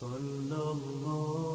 صلى الله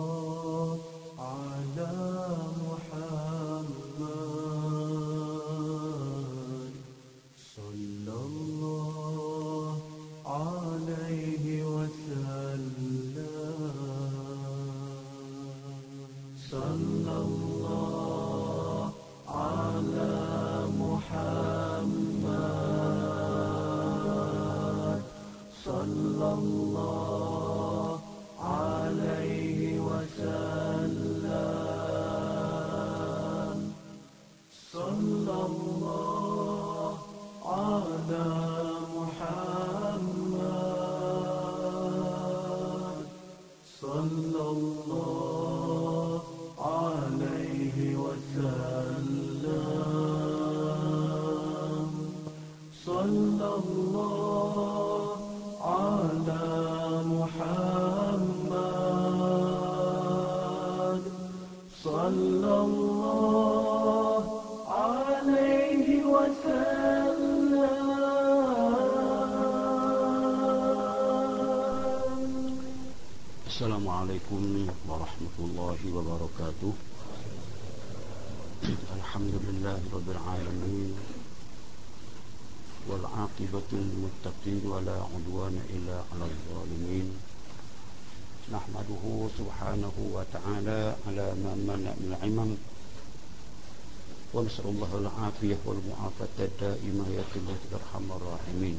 ونسأل الله العافية والمعافاة الدائمة يا الله أرحم الراحمين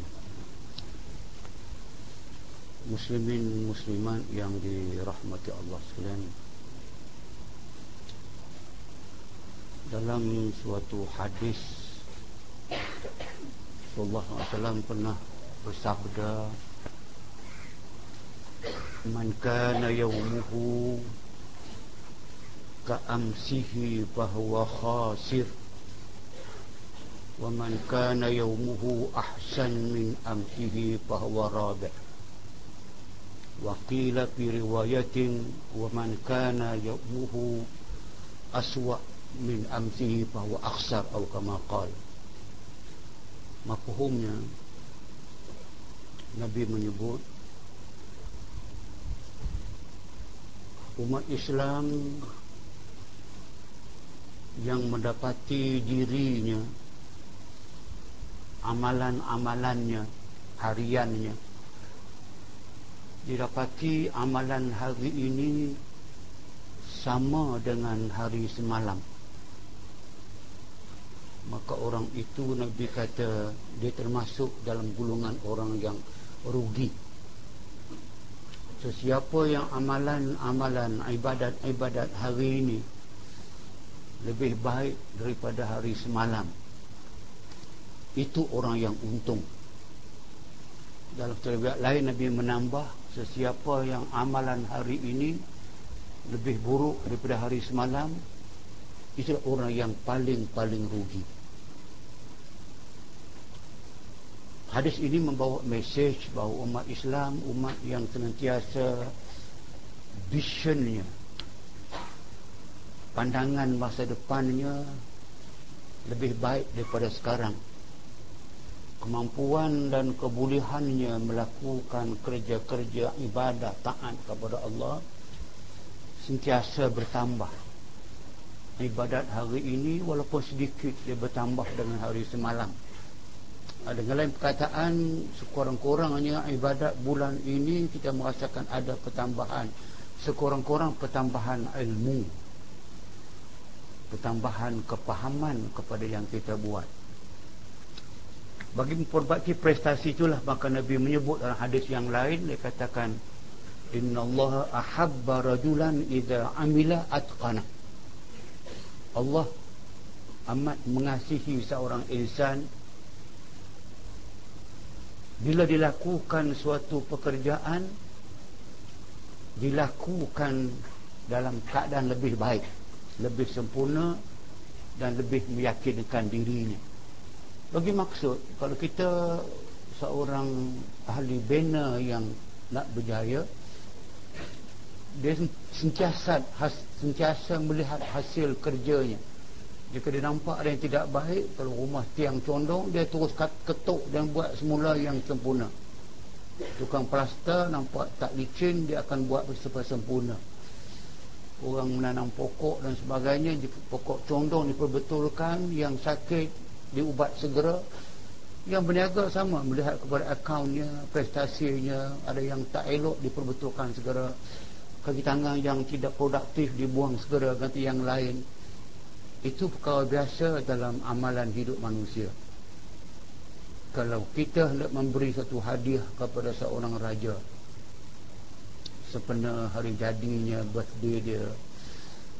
muslimin muslimat yang dirahmati Allah sekalian dalam suatu hadis Rasulullah SAW pernah bersabda man kana yawmuhu ka'amsihi bahwa khasir wa man kana yawmuhu ahsan min amsihi bahwa rabi' وقيل في رواية ومن كان يومه أسوأ من أمسه فهو أخسر أو كما قال mafhumnya Nabi menyebut umat Islam yang mendapati dirinya amalan-amalannya hariannya. Didapati amalan hari ini sama dengan hari semalam. Maka orang itu Nabi kata dia termasuk dalam gulungan orang yang rugi. Sesiapa yang amalan-amalan ibadat-ibadat hari ini lebih baik daripada hari semalam. Itu orang yang untung. Dalam terbiak lain Nabi menambah sesiapa yang amalan hari ini lebih buruk daripada hari semalam itulah orang yang paling-paling rugi. Hadis ini membawa mesej bahawa umat Islam umat yang senantiasa visionnya pandangan masa depannya lebih baik daripada sekarang. Kemampuan dan kebolehannya melakukan kerja-kerja ibadah taat kepada Allah sentiasa bertambah. Ibadat hari ini walaupun sedikit dia bertambah dengan hari semalam. Dengan lain perkataan sekurang-kurangnya ibadat bulan ini kita merasakan ada pertambahan sekurang-kurang pertambahan ilmu pertambahan kepahaman kepada yang kita buat. Bagi memperbaiki prestasi itulah maka Nabi menyebut dalam hadis yang lain dia katakan Inna Allah ahabba rajulan idha amila atqana. Allah amat mengasihi seorang insan bila dilakukan suatu pekerjaan dilakukan dalam keadaan lebih baik lebih sempurna dan lebih meyakinkan dirinya. Bagi maksud kalau kita seorang ahli bina yang nak berjaya dia sentiasa sentiasa melihat hasil kerjanya. Jika dia nampak ada yang tidak baik kalau rumah tiang condong dia terus ketuk dan buat semula yang sempurna. Tukang plaster nampak tak licin dia akan buat sempurna orang menanam pokok dan sebagainya pokok condong diperbetulkan yang sakit diubat segera. Yang berniaga sama melihat kepada akaunnya prestasinya ada yang tak elok diperbetulkan segera. Kaki tangan yang tidak produktif dibuang segera ganti yang lain. Itu perkara biasa dalam amalan hidup manusia. Kalau kita hendak memberi satu hadiah kepada seorang raja sempena hari jadinya birthday dia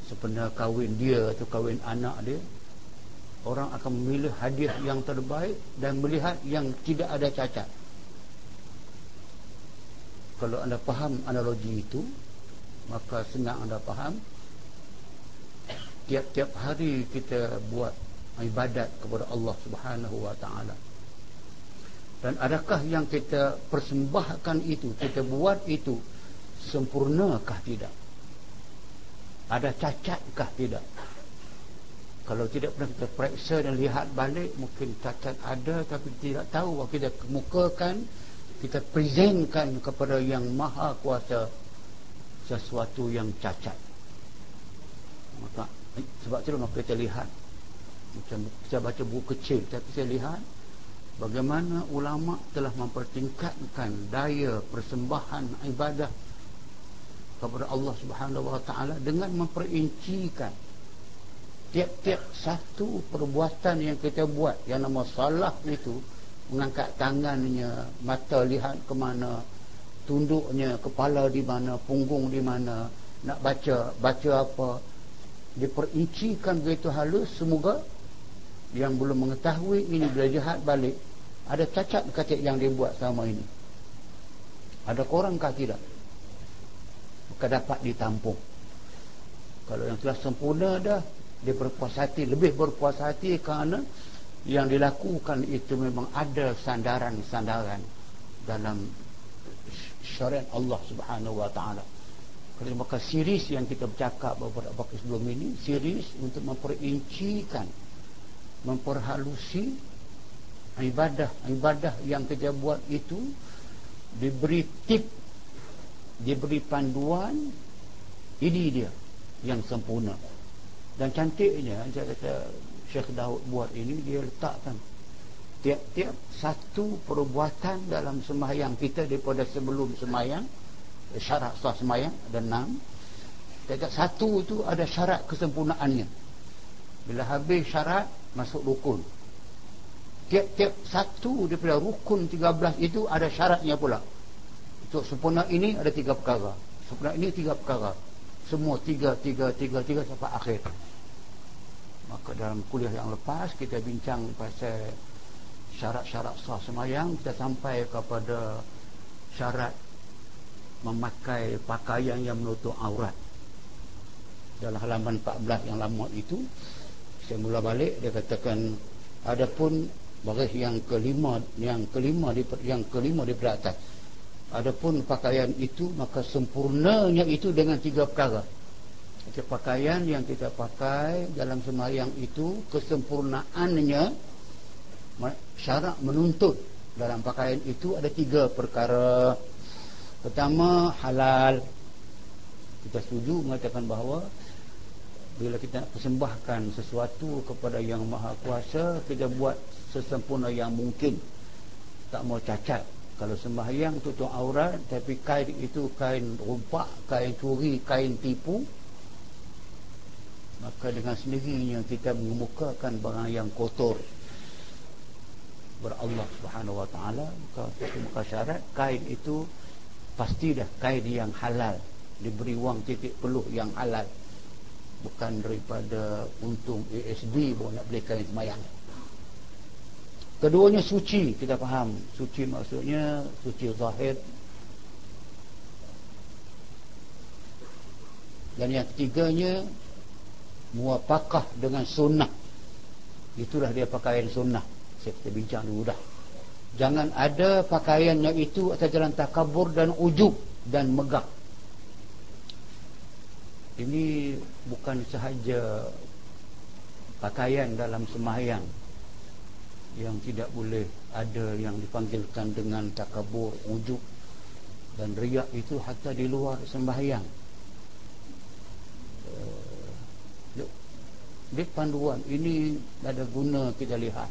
sempena kahwin dia atau kahwin anak dia orang akan memilih hadiah yang terbaik dan melihat yang tidak ada cacat. Kalau anda faham analogi itu maka senang anda faham. Tiap-tiap hari kita buat ibadat kepada Allah Subhanahu wa taala. Dan adakah yang kita persembahkan itu kita buat itu sempurnakah tidak? Ada cacatkah tidak? Kalau tidak pernah kita periksa dan lihat balik mungkin cacat ada tapi tidak tahu. Kita kemukakan kita presentkan kepada yang maha kuasa sesuatu yang cacat. Maka sebab itu maka kita lihat. Macam saya baca buku kecil tapi saya lihat bagaimana ulama telah mempertingkatkan daya persembahan ibadah kepada Allah Subhanahu wa taala dengan memperincikan tiap-tiap satu perbuatan yang kita buat. Yang nama salah itu mengangkat tangannya mata lihat ke mana tunduknya kepala di mana punggung di mana nak baca baca apa. Diperincikan begitu halus semoga yang belum mengetahui ini bila jahat balik ada cacat kata yang dia buat selama ini. Ada korang kah tidak maka dapat ditampung kalau yang telah sempurna dah dia berpuas hati lebih berpuas hati kerana yang dilakukan itu memang ada sandaran-sandaran dalam syariat Allah Subhanahu wa taala. Maka series yang kita bercakap beberapa waktu sebelum ini series untuk memperincikan memperhalusi ibadah-ibadah yang kita buat itu diberi tip diberi panduan ini dia yang sempurna. Dan cantiknya saya kata Syekh Daud buat ini dia letakkan tiap-tiap satu perbuatan dalam sembahyang kita daripada sebelum sembahyang syarat sah sembahyang ada enam. Tiap-tiap satu itu ada syarat kesempurnaannya. Bila habis syarat masuk rukun. Tiap-tiap satu daripada rukun 13 itu ada syaratnya pula untuk sempurna ini ada tiga perkara. Sempurna ini tiga perkara. Semua tiga, tiga, tiga, tiga sampai akhir. Maka dalam kuliah yang lepas kita bincang pasal syarat-syarat sah semayang. Kita sampai kepada syarat memakai pakaian yang menutup aurat. Dalam halaman 14 yang lama itu saya mula balik dia katakan adapun baris yang kelima yang kelima di yang kelima di atas Adapun pakaian itu maka sempurnanya itu dengan tiga perkara. Jadi pakaian yang kita pakai dalam semayang itu kesempurnaannya syarat menuntut dalam pakaian itu ada tiga perkara. Pertama halal. Kita setuju mengatakan bahawa bila kita persembahkan sesuatu kepada yang maha kuasa kita buat sesempurna yang mungkin tak mau cacat kalau sembahyang tutup aurat tapi kain itu kain rumpak kain curi kain tipu maka dengan sendirinya kita mengemukakan barang yang kotor. Berallah subhanahu wa ta'ala maka itu muka syarat kain itu pasti dah kain yang halal. Diberi wang titik peluh yang halal. Bukan daripada untung ASD baru nak beli kain semayang Keduanya suci, kita faham. Suci maksudnya suci zahir. Dan yang ketiganya muapakah dengan sunnah. Itulah dia pakaian sunnah. Saya kita bincang dulu dah. Jangan ada pakaiannya itu atas jalan takabur dan ujub dan megah. Ini bukan sahaja pakaian dalam sembahyang yang tidak boleh ada yang dipanggilkan dengan takabur ujub dan riak itu hatta di luar sembahyang. Uh, di panduan ini ada guna kita lihat.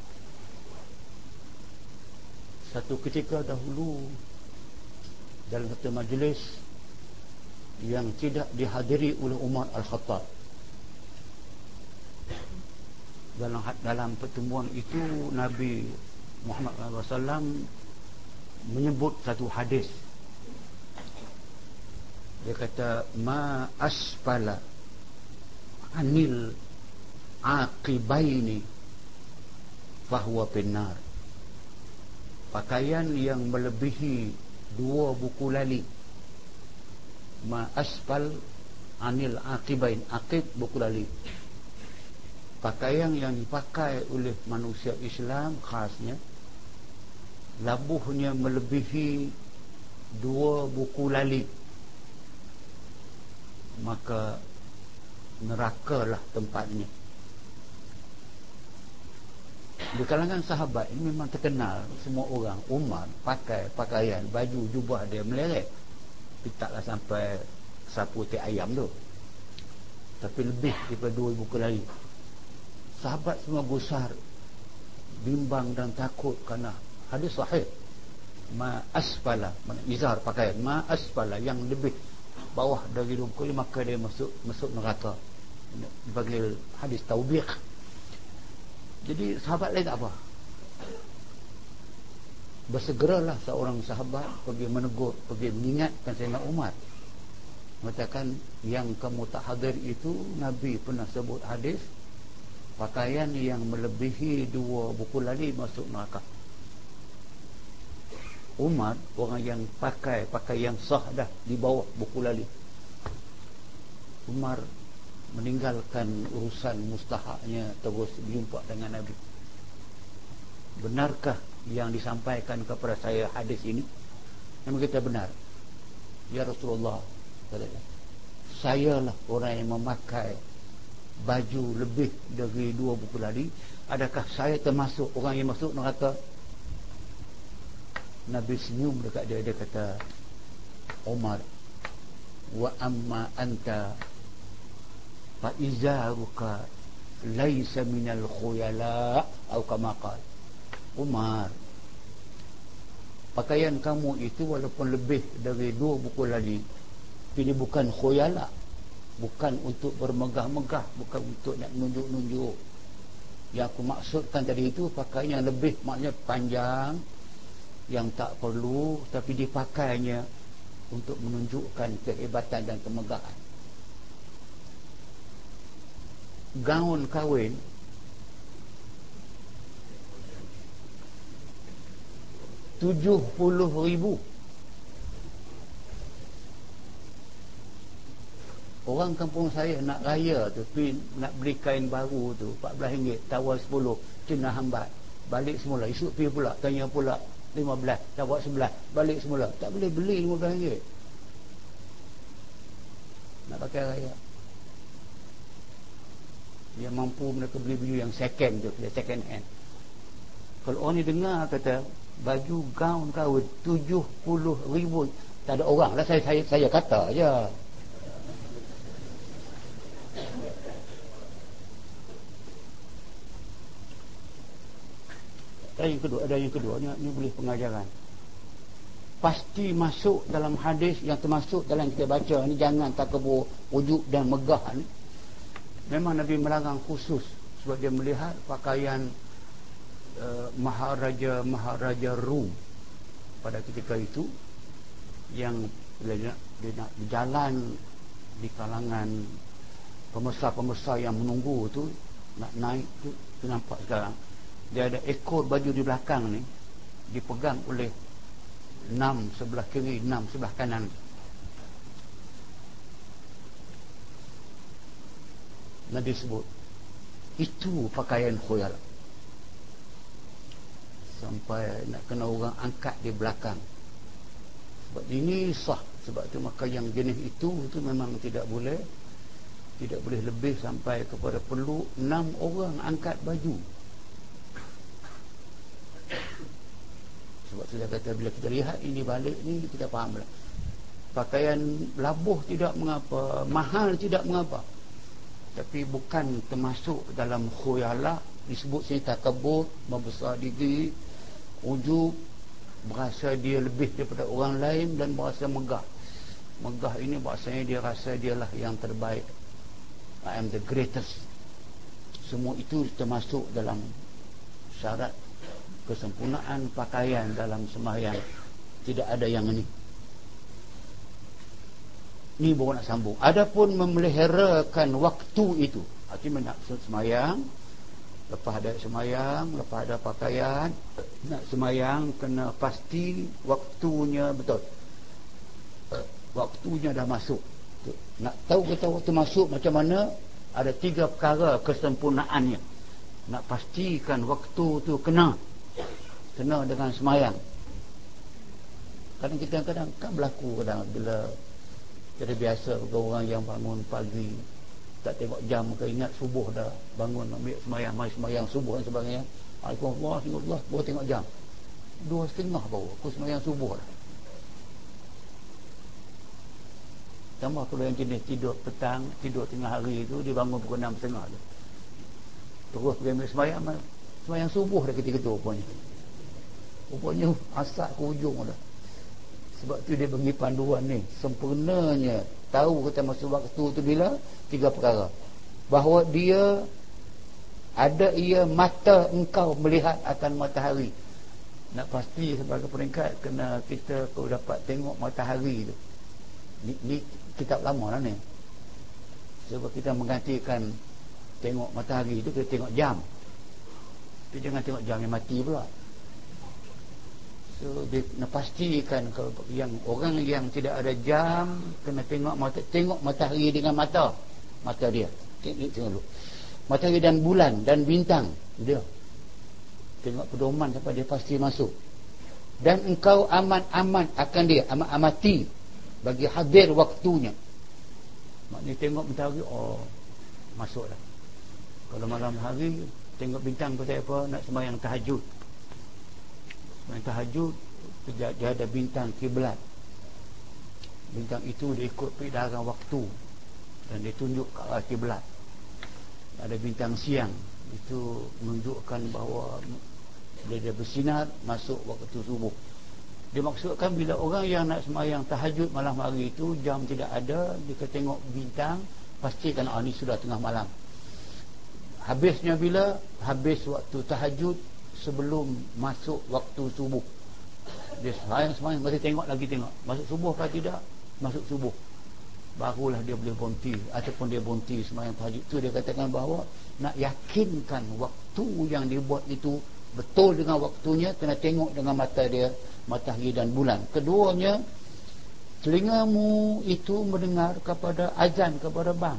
Satu ketika dahulu dalam satu majlis yang tidak dihadiri oleh Umar Al-Khattab dalam dalam pertemuan itu Nabi Muhammad SAW menyebut satu hadis. Dia kata ma asfala anil aqibaini fahuwa benar pakaian yang melebihi dua buku lali. Ma asfal anil aqibain aqib buku lali pakaian yang dipakai oleh manusia Islam khasnya labuhnya melebihi dua buku lali. Maka nerakalah tempatnya. Di kalangan sahabat ini memang terkenal semua orang. Umar pakai pakaian baju jubah dia meleret taklah sampai sapu teh ayam tu. Tapi lebih daripada dua buku lali sahabat semua besar bimbang dan takut kerana hadis sahih. Ma asfala izar pakaian. Ma asfala yang lebih bawah dari dua maka dia masuk masuk neraka. Dipanggil hadis taubih jadi sahabat lain apa. Bersegeralah seorang sahabat pergi menegur pergi mengingatkan Sayyidina Umar. Mengatakan yang kamu tak hadir itu Nabi pernah sebut hadis pakaian yang melebihi dua buku lali masuk neraka. Umar orang yang pakai pakai yang sah dah di bawah buku lali Umar meninggalkan urusan mustahaknya terus berjumpa dengan Nabi. Benarkah yang disampaikan kepada saya hadis ini? Memang kita benar. Ya Rasulullah saya lah orang yang memakai baju lebih dari dua buku lali adakah saya termasuk orang yang masuk neraka? Nabi senyum dekat dia dia kata Umar wa amma anta fa izaruka laisa minal khuyala. Atau kama Umar pakaian kamu itu walaupun lebih dari dua buku lali ini bukan khuyala bukan untuk bermegah-megah bukan untuk nak nunjuk-nunjuk. Yang aku maksudkan tadi itu pakaian yang lebih maknanya panjang yang tak perlu tapi dipakainya untuk menunjukkan kehebatan dan kemegahan. Gaun kahwin tujuh puluh ribu Orang kampung saya nak raya tu nak beli kain baru tu RM14 Tawar 10 Cina hambat. Balik semula Esok pergi pula Tanya pula 15 Tawar 11 Balik semula. Tak boleh beli RM15. Nak pakai raya. Yang mampu mereka beli baju yang second tu Second hand. Kalau orang ni dengar kata Baju gaun kau 70 ribu. Tak ada orang lah saya, saya, saya kata je ada yang kedua ada yang kedua. Ni, boleh pengajaran. Pasti masuk dalam hadis yang termasuk dalam kita baca ni jangan takabur wujud dan megah ni. Memang Nabi melarang khusus sebab dia melihat pakaian uh, maharaja maharaja Rum pada ketika itu yang dia nak, dia nak berjalan di kalangan pemirsa-pemirsa yang menunggu tu nak naik tu, tu nampak sekarang dia ada ekor baju di belakang ni dipegang oleh enam sebelah kiri enam sebelah kanan. Nabi sebut itu pakaian khoyal sampai nak kena orang angkat di belakang. Sebab ini sah sebab tu maka yang jenis itu itu memang tidak boleh tidak boleh lebih sampai kepada perlu enam orang angkat baju sebab sudah kata bila kita lihat ini balik ni kita faham lah. Pakaian labuh tidak mengapa mahal tidak mengapa. Tapi bukan termasuk dalam khuyala disebut sini takabur membesar diri ujub berasa dia lebih daripada orang lain dan berasa megah. Megah ini maksudnya dia rasa dialah yang terbaik. I am the greatest. Semua itu termasuk dalam syarat kesempurnaan pakaian dalam sembahyang. Tidak ada yang ini. Ni baru nak sambung. Adapun memeliharakan waktu itu. Artinya nak semayang lepas ada semayang lepas ada pakaian nak semayang kena pasti waktunya betul. Waktunya dah masuk. Nak tahu kata waktu masuk macam mana ada tiga perkara kesempurnaannya. Nak pastikan waktu tu kena kena dengan semayang. Kadang kita kadang kan berlaku kadang bila jadi biasa orang yang bangun pagi tak tengok jam ke ingat subuh dah bangun ambil semayang mai semayang subuh dan sebagainya. Alhamdulillah Allah baru tengok jam. Dua setengah baru aku semayang subuh dah. Tambah kalau yang jenis tidur petang tidur tengah hari tu dia bangun pukul enam setengah tu. Terus pergi ambil semayang semayang subuh dah ketika tu rupanya rupanya asal ke ujung dah. Sebab tu dia bagi panduan ni. Sempurnanya tahu kata masa waktu tu bila? Tiga perkara. Bahawa dia ada ia mata engkau melihat akan matahari. Nak pasti sebagai peringkat kena kita kau dapat tengok matahari tu. Ni, ni kitab lama lah ni. Sebab kita menggantikan tengok matahari tu kita tengok jam. Tapi jangan tengok jam yang mati pula So dia pastikan kalau yang orang yang tidak ada jam kena tengok mata tengok matahari dengan mata mata dia. Tengok, tengok dulu. Matahari dan bulan dan bintang dia. Tengok pedoman sampai dia pasti masuk. Dan engkau aman-aman akan dia amat amati bagi hadir waktunya. Maknanya tengok matahari oh masuklah. Kalau malam hari tengok bintang tu apa nak sembahyang tahajud Main tahajud dia, dia ada bintang kiblat. Bintang itu dia ikut peredaran waktu. Dan dia tunjuk ke arah kiblat. Ada bintang siang. Itu menunjukkan bahawa dia, dia bersinar masuk waktu subuh. Dia maksudkan bila orang yang nak semayang tahajud malam hari itu jam tidak ada dia tengok bintang pastikan ah, ini sudah tengah malam. Habisnya bila? Habis waktu tahajud sebelum masuk waktu subuh. Dia sayang semayang masih tengok lagi tengok. Masuk subuh atau tidak? Masuk subuh. Barulah dia boleh berhenti ataupun dia berhenti semayang tahajud. Itu dia katakan bahawa nak yakinkan waktu yang dibuat itu betul dengan waktunya kena tengok dengan mata dia matahari dan bulan. Keduanya telingamu itu mendengar kepada azan kepada bang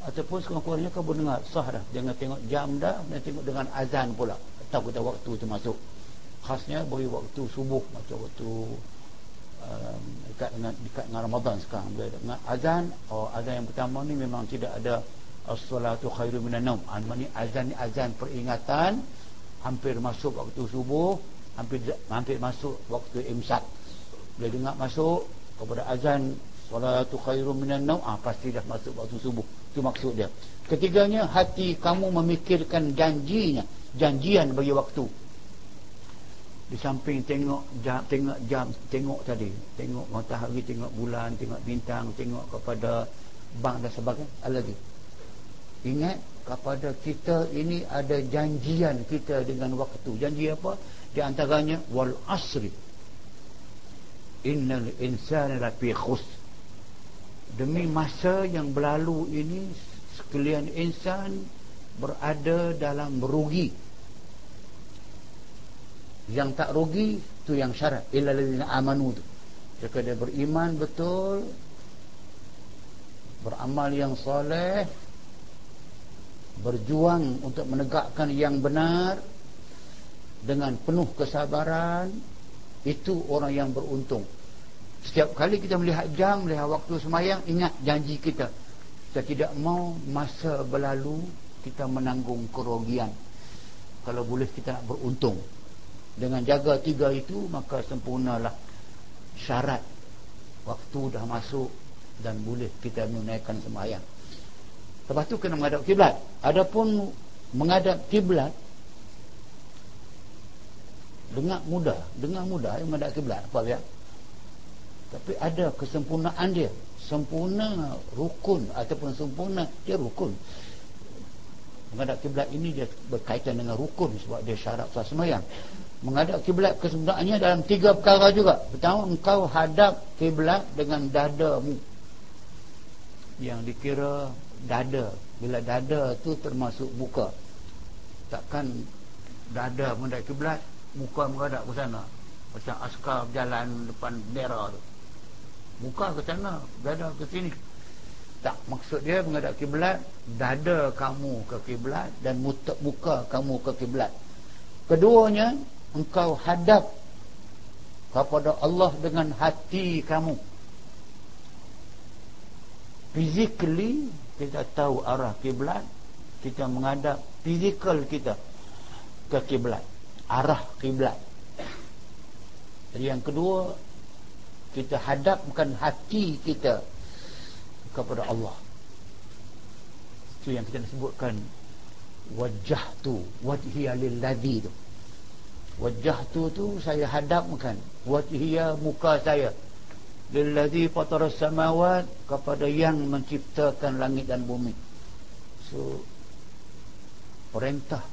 ataupun sekurang-kurangnya kau mendengar sah dah. Jangan tengok jam dah dan tengok dengan azan pula. Tahu kita waktu tu masuk. Khasnya bagi waktu subuh macam waktu um, dekat dengan dekat dengan Ramadan sekarang. Bila dengan azan oh azan yang pertama ni memang tidak ada as-salatu khairu minan naum. Ah, maknanya azan ni azan peringatan hampir masuk waktu subuh hampir hampir masuk waktu imsak. Bila dengar masuk kepada azan salatu khairu minan naum. Ah pasti dah masuk waktu subuh itu maksud dia. Ketiganya hati kamu memikirkan janjinya. Janjian bagi waktu. Di samping tengok jam, tengok jam tengok tadi. Tengok matahari tengok bulan tengok bintang tengok kepada bang dan sebagainya. Lagi. Ingat kepada kita ini ada janjian kita dengan waktu. Janji apa? Di antaranya wal asri. Innal insana lafi khus demi masa yang berlalu ini sekalian insan berada dalam merugi yang tak rugi tu yang syarat. Illa ladzina amanu tu. Jika dia beriman betul beramal yang soleh berjuang untuk menegakkan yang benar dengan penuh kesabaran itu orang yang beruntung setiap kali kita melihat jam melihat waktu semayang ingat janji kita. Kita tidak mau masa berlalu kita menanggung kerugian kalau boleh kita nak beruntung. Dengan jaga tiga itu maka sempurnalah syarat. Waktu dah masuk dan boleh kita menunaikan sembahyang lepas tu kena menghadap kiblat. Adapun menghadap kiblat dengan mudah dengan mudah yang menghadap kiblat. Apa ya tapi ada kesempurnaan dia. Sempurna rukun ataupun sempurna dia rukun. Menghadap kiblat ini dia berkaitan dengan rukun sebab dia syarat sah semayang. Menghadap kiblat kesempurnaannya dalam tiga perkara juga. Pertama engkau hadap kiblat dengan dadamu. Yang dikira dada. Bila dada tu termasuk muka. Takkan dada menghadap kiblat muka menghadap ke sana. Macam askar berjalan depan bendera tu muka ke sana dada ke sini. Tak maksud dia menghadap kiblat dada kamu ke kiblat dan muka kamu ke kiblat. Keduanya engkau hadap kepada Allah dengan hati kamu. Physically kita tahu arah kiblat kita menghadap fizikal kita ke kiblat arah kiblat. Jadi yang kedua kita hadapkan hati kita kepada Allah. Itu yang kita sebutkan. Wajah tu wajhiya lilladhi tu. Wajah tu tu saya hadapkan wajhiya muka saya. Lilladhi fatara samawat kepada yang menciptakan langit dan bumi. So perintah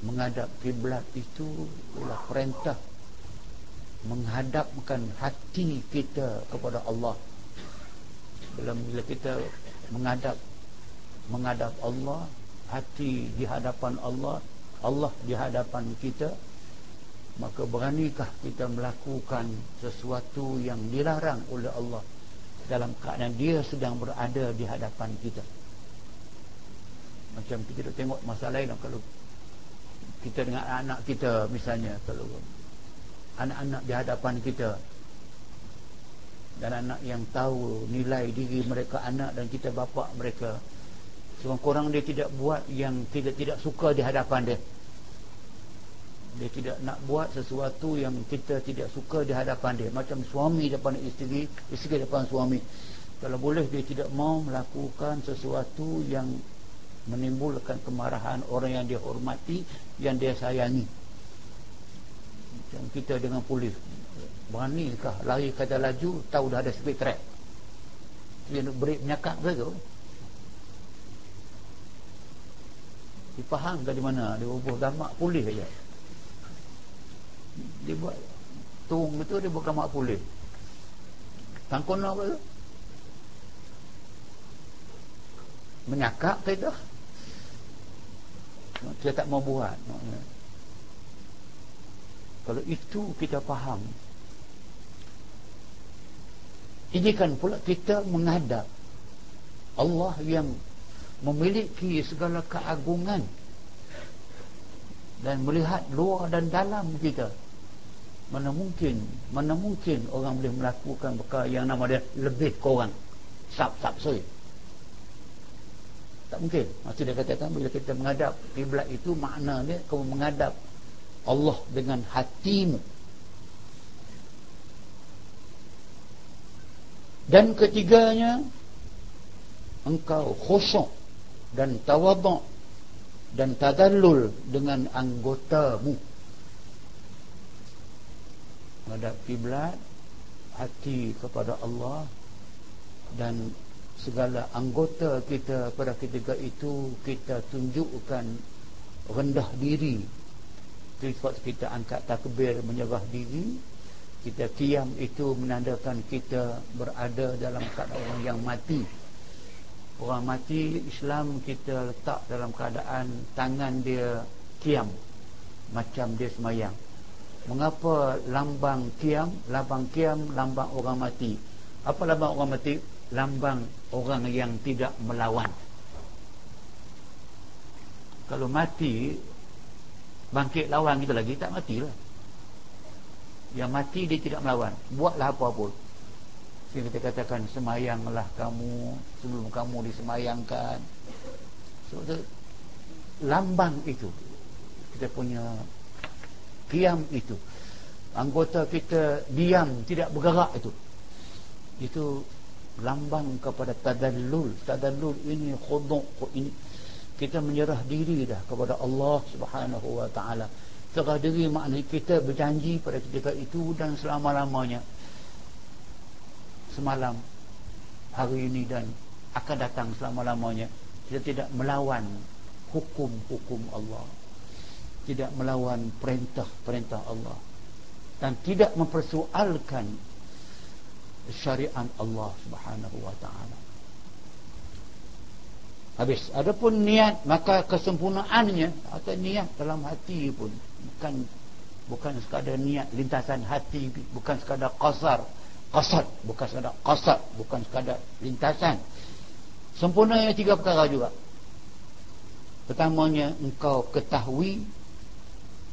menghadap kiblat itu adalah perintah menghadapkan hati kita kepada Allah. Bila, bila kita menghadap menghadap Allah hati di hadapan Allah Allah di hadapan kita maka beranikah kita melakukan sesuatu yang dilarang oleh Allah dalam keadaan dia sedang berada di hadapan kita? Macam kita tengok masa lain kalau kita dengan anak kita misalnya kalau anak-anak di hadapan kita. Dan anak yang tahu nilai diri mereka anak dan kita bapa mereka. Seorang kurang dia tidak buat yang tidak tidak suka di hadapan dia. Dia tidak nak buat sesuatu yang kita tidak suka di hadapan dia. Macam suami depan isteri isteri depan suami. Kalau boleh dia tidak mau melakukan sesuatu yang menimbulkan kemarahan orang yang dia hormati yang dia sayangi macam kita dengan polis beranikah lari kata laju tahu dah ada speed track dia nak break menyakap ke tu? Dia faham dari mana? Dia bubuh gamak polis saja dia buat tung itu dia buat gamak polis. Tangkon apa tu? Menyakap ke itu dia tak mau buat kalau itu kita faham ini kan pula kita menghadap Allah yang memiliki segala keagungan dan melihat luar dan dalam kita. Mana mungkin mana mungkin orang boleh melakukan perkara yang nama dia lebih kurang. Sap sap soi tak mungkin. Maksud dia katakan bila kita menghadap kiblat itu maknanya kamu menghadap Allah dengan hatimu. Dan ketiganya engkau khusyuk dan tawaduk dan tadallul dengan anggotamu. Menghadap kiblat hati kepada Allah dan segala anggota kita pada ketika itu kita tunjukkan rendah diri sebab kita angkat takbir menyerah diri kita kiam itu menandakan kita berada dalam keadaan orang yang mati. Orang mati Islam kita letak dalam keadaan tangan dia kiam macam dia semayang. Mengapa lambang kiam? Lambang kiam lambang orang mati. Apa lambang orang mati? Lambang orang yang tidak melawan. Kalau mati bangkit lawan kita lagi tak matilah. Yang mati dia tidak melawan. Buatlah apa pun sehingga kita katakan semayanglah kamu. Sebelum kamu disemayangkan. So, so, lambang itu. Kita punya kiam itu. Anggota kita diam tidak bergerak itu. Itu lambang kepada tadallul. Tadallul ini khuduk ini kita menyerah diri dah kepada Allah Subhanahu wa taala. Serah diri maknanya kita berjanji pada ketika itu dan selama-lamanya. Semalam hari ini dan akan datang selama-lamanya kita tidak melawan hukum-hukum Allah. Tidak melawan perintah-perintah Allah. Dan tidak mempersoalkan syariat Allah Subhanahu wa taala habis. Adapun niat maka kesempurnaannya atau niat dalam hati pun bukan bukan sekadar niat lintasan hati bukan sekadar qasar. Qasad bukan sekadar qasad bukan sekadar lintasan. Sempurnanya tiga perkara juga. Pertamanya engkau ketahui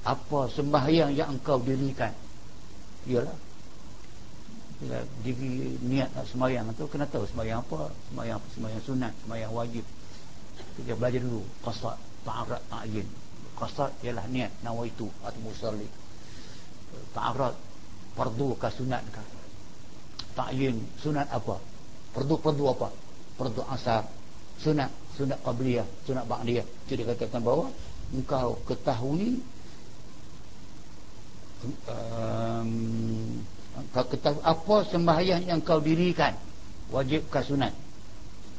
apa sembahyang yang engkau dirikan. Ialah bila diri niat nak sembahyang tu kena tahu sembahyang apa sembahyang sembahyang sunat sembahyang wajib kita belajar dulu. Qasad ta'arat ta'yin qasad ialah niat nawaitu atau musalli. Ta'arat fardu ke sunat ke. Ta'yin sunat apa? Fardu fardu apa? Fardu asar. Sunat sunat qabliyah sunat ba'diyah. Jadi katakan bahawa engkau ketahui um, kau ketahui apa sembahyang yang kau dirikan. Wajib ke sunat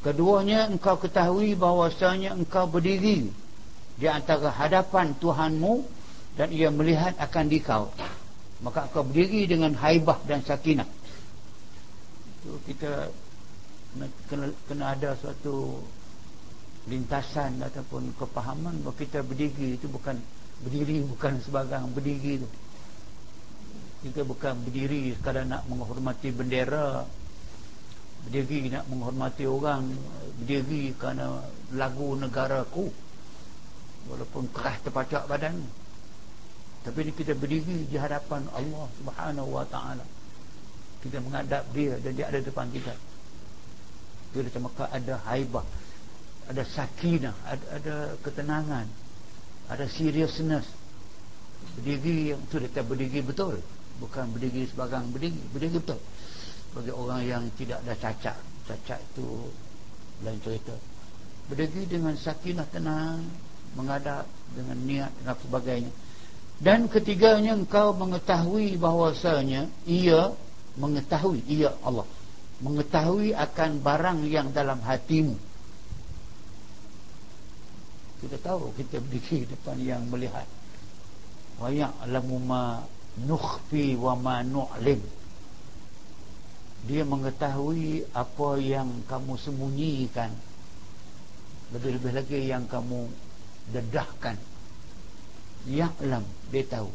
Keduanya engkau ketahui bahawasanya engkau berdiri di antara hadapan Tuhanmu dan ia melihat akan dikau. Maka engkau berdiri dengan haibah dan sakinah. Itu kita kena, kena ada suatu lintasan ataupun kepahaman bahawa kita berdiri itu bukan berdiri bukan sebagai berdiri itu. Kita bukan berdiri sekadar nak menghormati bendera berdiri nak menghormati orang. Berdiri kerana lagu negaraku. Walaupun keras terpacak badan. Tapi kita berdiri di hadapan Allah subhanahu wa ta'ala. Kita menghadap dia dan dia ada depan kita. Kita maka ada haibah ada sakinah ada, ada ketenangan ada seriousness. Berdiri yang tu kita berdiri betul. Bukan berdiri sebagai berdiri berdiri betul bagi orang yang tidak ada cacat. Cacat itu lain cerita. Berdiri dengan sakinah tenang menghadap dengan niat dan sebagainya. Dan ketiganya engkau mengetahui bahawasanya ia mengetahui ia Allah mengetahui akan barang yang dalam hatimu. Kita tahu kita berdiri depan yang melihat. Wa ya'lamu ma nukhfi wa ma nu'lim dia mengetahui apa yang kamu sembunyikan. Lebih-lebih lagi yang kamu dedahkan. Ya'lam dia tahu.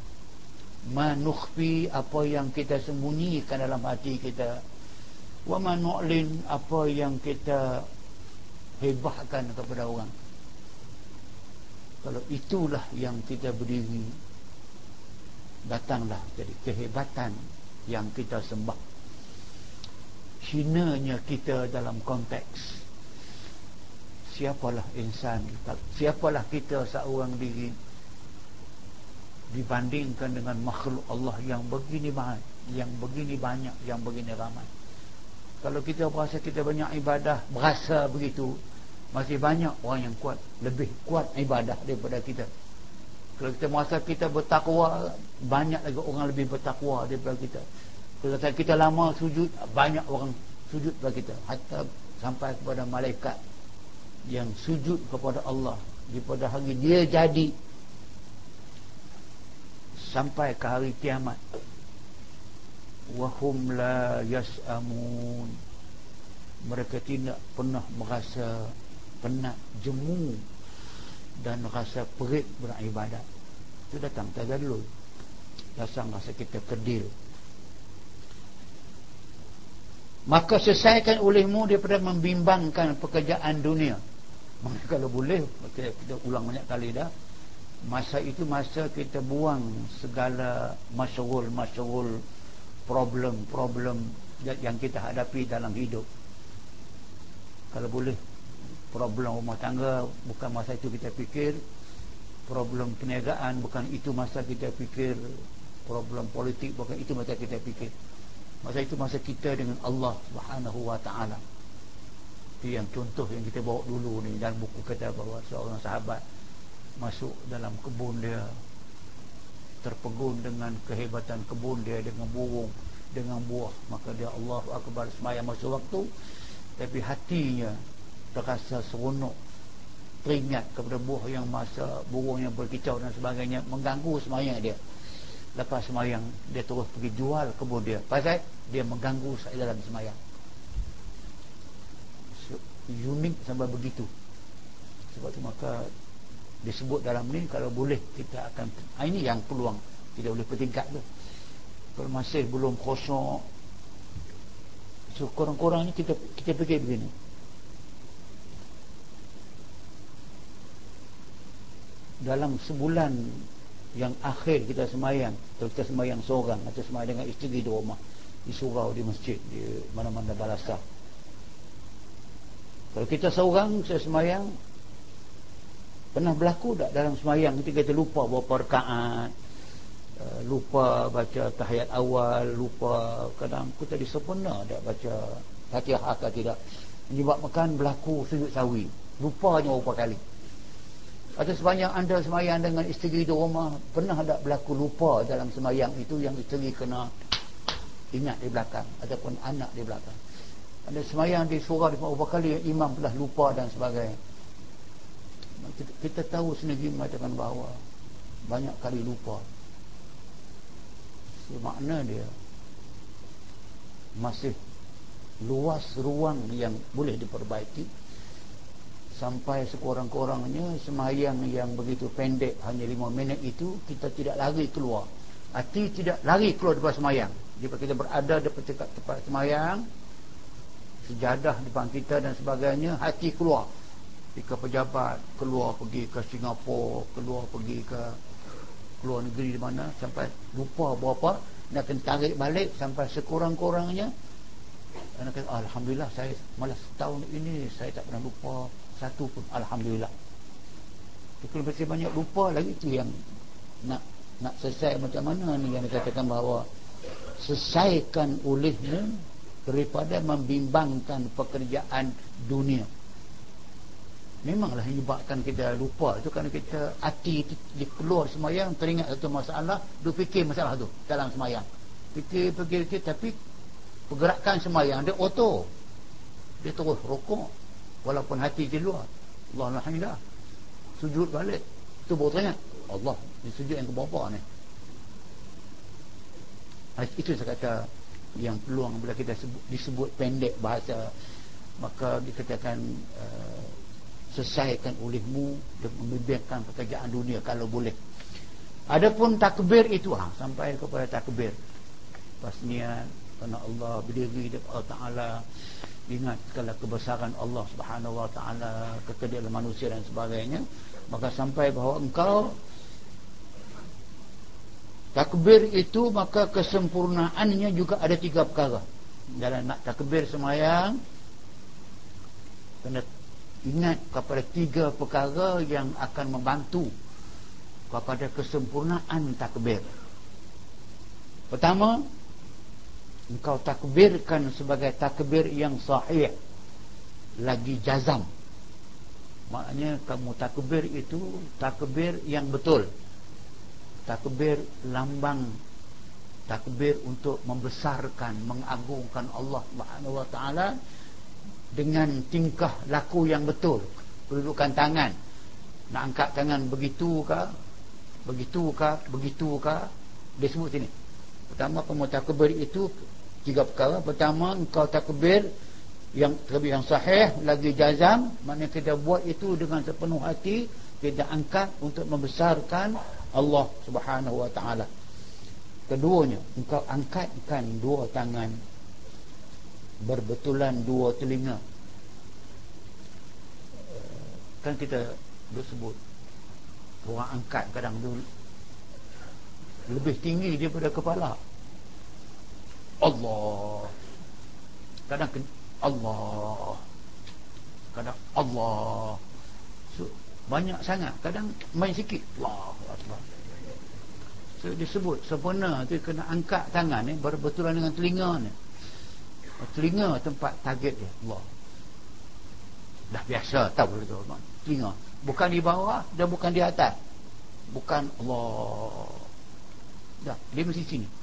Manukhfi apa yang kita sembunyikan dalam hati kita. Wa manu'lin apa yang kita hebahkan kepada orang. Kalau itulah yang kita berdiri datanglah jadi kehebatan yang kita sembah hinanya kita dalam konteks siapalah insan siapalah kita seorang diri dibandingkan dengan makhluk Allah yang begini banyak yang begini banyak yang begini ramai. Kalau kita berasa kita banyak ibadah berasa begitu masih banyak orang yang kuat lebih kuat ibadah daripada kita. Kalau kita merasa kita bertakwa banyak lagi orang lebih bertakwa daripada kita kalau kita lama sujud banyak orang sujud bagi kita. Hatta sampai kepada malaikat yang sujud kepada Allah. Di pada hari dia jadi sampai ke hari kiamat. Wahum la yas'amun. Mereka tidak pernah merasa penat jemu dan rasa perit beribadat. Itu datang tagalul datang rasa kita kedil maka selesaikan olehmu daripada membimbangkan pekerjaan dunia. Maka kalau boleh kita, kita ulang banyak kali dah. Masa itu masa kita buang segala masyarul-masyarul problem-problem yang kita hadapi dalam hidup. Kalau boleh problem rumah tangga bukan masa itu kita fikir. Problem perniagaan bukan itu masa kita fikir. Problem politik bukan itu masa kita fikir masa itu masa kita dengan Allah Subhanahu wa taala. Itu yang contoh yang kita bawa dulu ni dalam buku kata bahawa seorang sahabat masuk dalam kebun dia terpegun dengan kehebatan kebun dia dengan burung dengan buah. Maka dia Allah Akbar semayang masa waktu. Tapi hatinya terasa seronok teringat kepada buah yang masa burung yang berkicau dan sebagainya mengganggu semayang dia lepas semayang dia terus pergi jual kebun dia. Pasal dia mengganggu saya dalam semayang. Unik sampai begitu. Sebab itu maka disebut dalam ni kalau boleh kita akan ah, ini yang peluang. Tidak boleh bertingkat tu. Kalau masih belum kosong so kurang-kurangnya kita kita fikir begini. Dalam sebulan yang akhir kita semayang kalau kita semayang seorang atau semayang dengan isteri di rumah. Di surau di masjid di mana-mana balasah kalau kita seorang saya semayang Pernah berlaku tak dalam semayang? Kita kita lupa berapa rekaat uh, lupa baca tahiyat awal lupa kadang aku tadi sempurna tak baca fatihah atau tidak. Menyebabkan berlaku sujud sawi. Lupanya berapa kali atau sepanjang anda semayang dengan isteri di rumah pernah tak berlaku lupa dalam semayang itu yang isteri kena ingat di belakang ataupun anak di belakang? Ada semayang di surah beberapa kali imam telah lupa dan sebagainya. Kita, kita tahu sendiri mengatakan bahawa banyak kali lupa. So, makna dia masih luas ruang yang boleh diperbaiki sampai sekurang-kurangnya semayang yang begitu pendek hanya lima minit itu kita tidak lari keluar. Hati tidak lari keluar daripada semayang jika kita berada di tempat semayang sejadah depan kita dan sebagainya hati keluar. Ketika pejabat keluar pergi ke Singapura keluar pergi ke keluar negeri di mana sampai lupa berapa nak kena tarik balik sampai sekurang-kurangnya dan kata Alhamdulillah saya malah setahun ini saya tak pernah lupa satu pun. Alhamdulillah. Kalau masih banyak lupa lagi tu yang nak nak selesai macam mana ni yang dikatakan bahawa selesaikan olehmu daripada membimbangkan pekerjaan dunia. Memanglah menyebabkan kita lupa itu kerana kita hati di keluar semayang teringat satu masalah dia fikir masalah tu dalam semayang. Fikir fikir fikir tapi pergerakan semayang dia auto dia terus rokok walaupun hati di luar. Allah Alhamdulillah sujud balik. Tu baru teringat. Allah di sujud yang ke bawah ni itu saya kata yang peluang bila kita sebut, disebut pendek bahasa maka dikatakan uh, selesaikan olehmu dan membimbingkan pekerjaan dunia kalau boleh. Adapun takbir itu ha, sampai kepada takbir. Pas niat kerana Allah berdiri Allah Ta'ala ingat kebesaran Allah Subhanahu Wa Ta'ala kekedilan manusia dan sebagainya maka sampai bahawa engkau takbir itu maka kesempurnaannya juga ada tiga perkara. Dalam nak takbir semayang kena ingat kepada tiga perkara yang akan membantu kepada kesempurnaan takbir. Pertama engkau takbirkan sebagai takbir yang sahih. Lagi jazam. Maknanya kamu takbir itu takbir yang betul. Takbir lambang. Takbir untuk membesarkan mengagungkan Allah Subhanahu wa taala dengan tingkah laku yang betul. Kedudukan tangan. Nak angkat tangan begitu ke begitu ke begitu ke dia sebut sini. Pertama pemutakabir itu tiga perkara. Pertama engkau takbir yang lebih yang sahih lagi jazam. Maknanya kita buat itu dengan sepenuh hati. Kita angkat untuk membesarkan Allah subhanahu wa ta'ala. Keduanya engkau angkatkan dua tangan. Berbetulan dua telinga. Kan kita duk sebut orang angkat kadang tu lebih tinggi daripada kepala Allah. Kadang Allah. Kadang Allah. So, banyak sangat. Kadang main sikit. Allah so, disebut sempurna tu kena angkat tangan ni berbetulan dengan telinga ni. Telinga tempat target dia. Allah. Dah biasa tahu tu telinga. Bukan di bawah dan bukan di atas. Bukan Allah. Dah dia mesti sini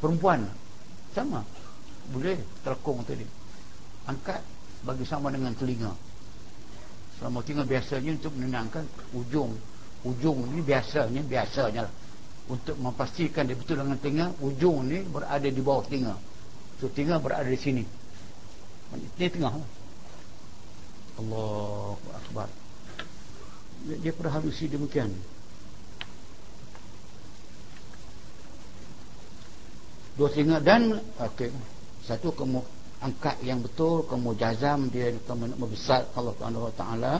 perempuan. Sama. Boleh terkong tadi angkat bagi sama dengan telinga. Selama telinga biasanya untuk menenangkan ujung. Ujung ni biasanya biasanya lah. Untuk memastikan dia betul dengan telinga ujung ni berada di bawah telinga. So telinga berada di sini. Ini tengah. Allahu Akbar. Dia, dia perhalusi demikian dua telinga dan okay, satu kamu angkat yang betul kamu jazam dia kamu nak membesar Allah Taala.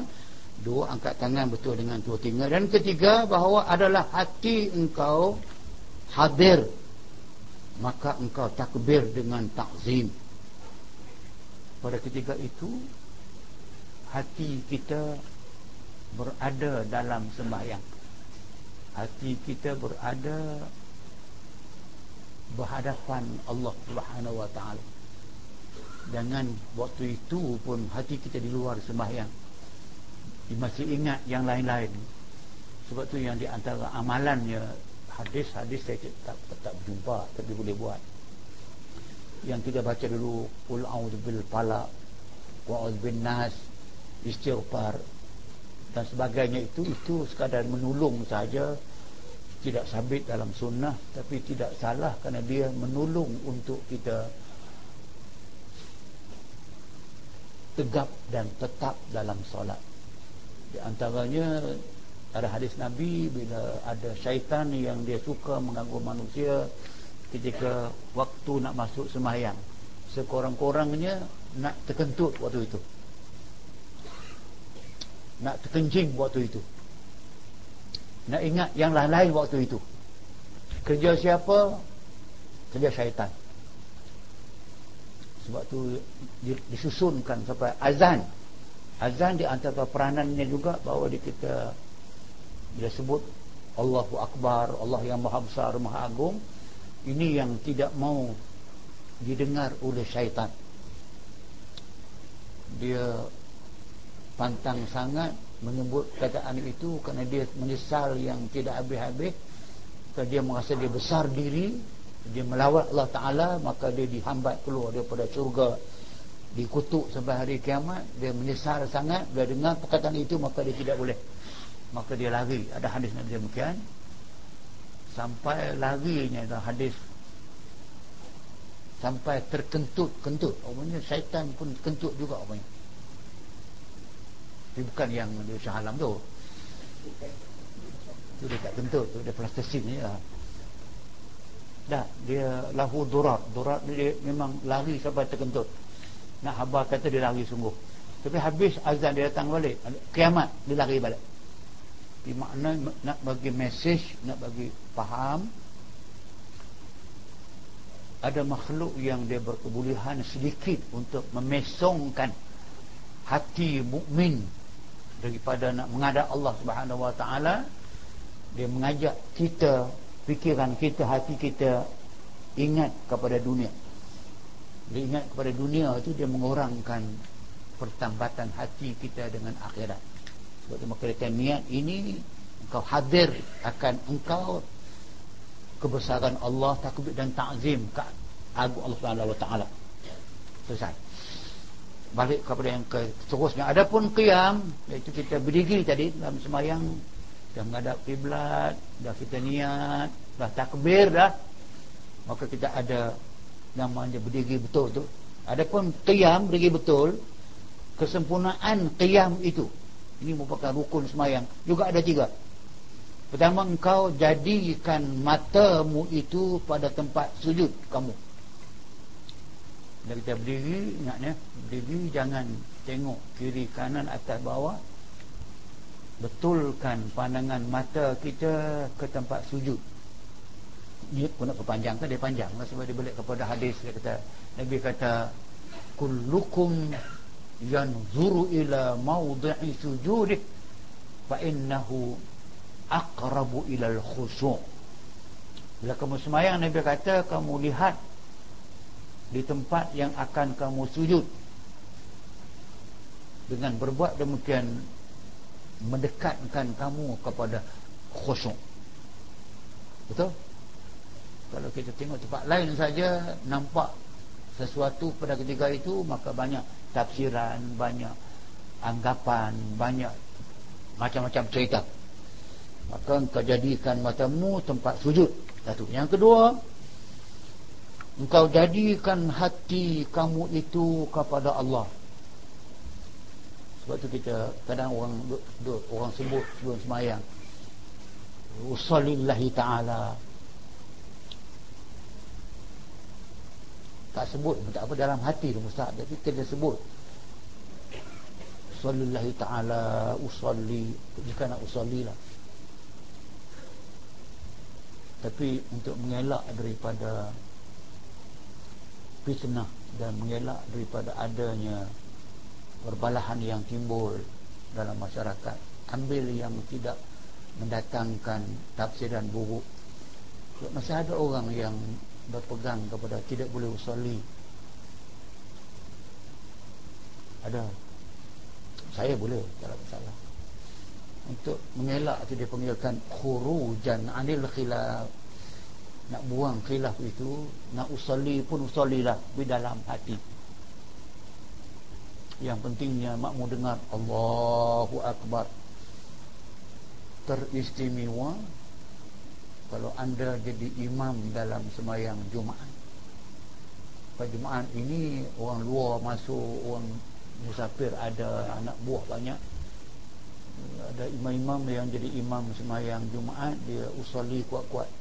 Dua angkat tangan betul dengan dua telinga. Dan ketiga bahawa adalah hati engkau hadir maka engkau takbir dengan takzim. Pada ketiga itu hati kita berada dalam sembahyang. Hati kita berada berhadapan Allah Subhanahu wa taala. Jangan waktu itu pun hati kita di luar sembahyang. Masih ingat yang lain-lain. Sebab tu yang di antara amalannya hadis-hadis saya tak, tak, berjumpa tapi boleh buat. Yang kita baca dulu qul a'udzubil falaq wa a'udzubin nas istighfar dan sebagainya. Itu itu sekadar menolong saja tidak sabit dalam sunnah tapi tidak salah kerana dia menolong untuk kita tegap dan tetap dalam solat. Di antaranya ada hadis Nabi bila ada syaitan yang dia suka mengganggu manusia ketika waktu nak masuk sembahyang sekurang-kurangnya nak terkentut waktu itu. Nak terkencing waktu itu nak ingat yang lain-lain waktu itu. Kerja siapa? Kerja syaitan. Sebab tu disusunkan sampai azan. Azan di antara peranannya juga bahawa di kita bila sebut Allahu Akbar Allah yang maha besar maha agung. Ini yang tidak mau didengar oleh syaitan. Dia pantang sangat menyebut kataan itu kerana dia menyesal yang tidak habis-habis. Kerana dia merasa dia besar diri dia melawat Allah Ta'ala maka dia dihambat keluar daripada syurga. Dikutuk sampai hari kiamat dia menyesal sangat. Bila dengar perkataan itu maka dia tidak boleh. Maka dia lari. Ada hadis Nabi demikian. Sampai larinya ada hadis. Sampai terkentut-kentut. Omongnya syaitan pun kentut juga omongnya tapi bukan yang dia Shah Alam tu. Tu dia tak kentut tu dia plastisin je lah. Dah dia lahu durat. Durat dia memang lari sampai terkentut. Nak habar kata dia lari sungguh. Tapi habis azan dia datang balik kiamat dia lari balik. Di makna nak bagi message nak bagi faham ada makhluk yang dia berkebolehan sedikit untuk memesongkan hati mukmin daripada nak menghadap Allah Subhanahu Wa Taala dia mengajak kita fikiran kita hati kita ingat kepada dunia dia ingat kepada dunia itu dia mengurangkan pertambatan hati kita dengan akhirat sebab itu maka niat ini engkau hadir akan engkau kebesaran Allah takbir dan takzim ke agung Allah Subhanahu Wa Taala selesai balik kepada yang seterusnya. Adapun qiyam iaitu kita berdiri tadi dalam semayang dah menghadap kiblat dah kita niat dah takbir dah maka kita ada namanya berdiri betul tu. Adapun qiyam berdiri betul kesempurnaan qiyam itu ini merupakan rukun semayang juga ada tiga. Pertama engkau jadikan matamu itu pada tempat sujud kamu bila kita berdiri ingatnya berdiri jangan tengok kiri kanan atas bawah. Betulkan pandangan mata kita ke tempat sujud. Ni pun nak perpanjangkan dia panjang lah sebab dia balik kepada hadis dia kata Nabi kata kullukum yanzuru ila mawdi'i sujudih fa innahu aqrabu ila al-khusyu' bila kamu semayang Nabi kata kamu lihat di tempat yang akan kamu sujud. Dengan berbuat demikian mendekatkan kamu kepada khusyuk. Betul? Kalau kita tengok tempat lain saja nampak sesuatu pada ketika itu maka banyak tafsiran banyak anggapan banyak macam-macam cerita. Maka engkau jadikan matamu tempat sujud. Satu. Yang kedua engkau jadikan hati kamu itu kepada Allah. Sebab tu kita kadang orang duk, duk, orang sebut sebelum semayang. Usalillahi ta'ala. Tak sebut tak apa dalam hati tu Ustaz. Tapi kita sebut. Usalillahi ta'ala usalli. Jika nak usalli lah. Tapi untuk mengelak daripada fitnah dan mengelak daripada adanya perbalahan yang timbul dalam masyarakat. Ambil yang tidak mendatangkan tafsiran buruk. Masih ada orang yang berpegang kepada tidak boleh usolli ada? Saya boleh tak ada masalah. Untuk mengelak itu dia panggilkan khurujan anil khilaf nak buang khilaf itu nak usolli pun usollilah di dalam hati. Yang pentingnya makmu dengar Allahu Akbar. Teristimewa kalau anda jadi imam dalam semayang Jumaat. Jumaat ini orang luar masuk orang musafir ada anak buah banyak. Ada imam-imam yang jadi imam semayang Jumaat dia usali kuat-kuat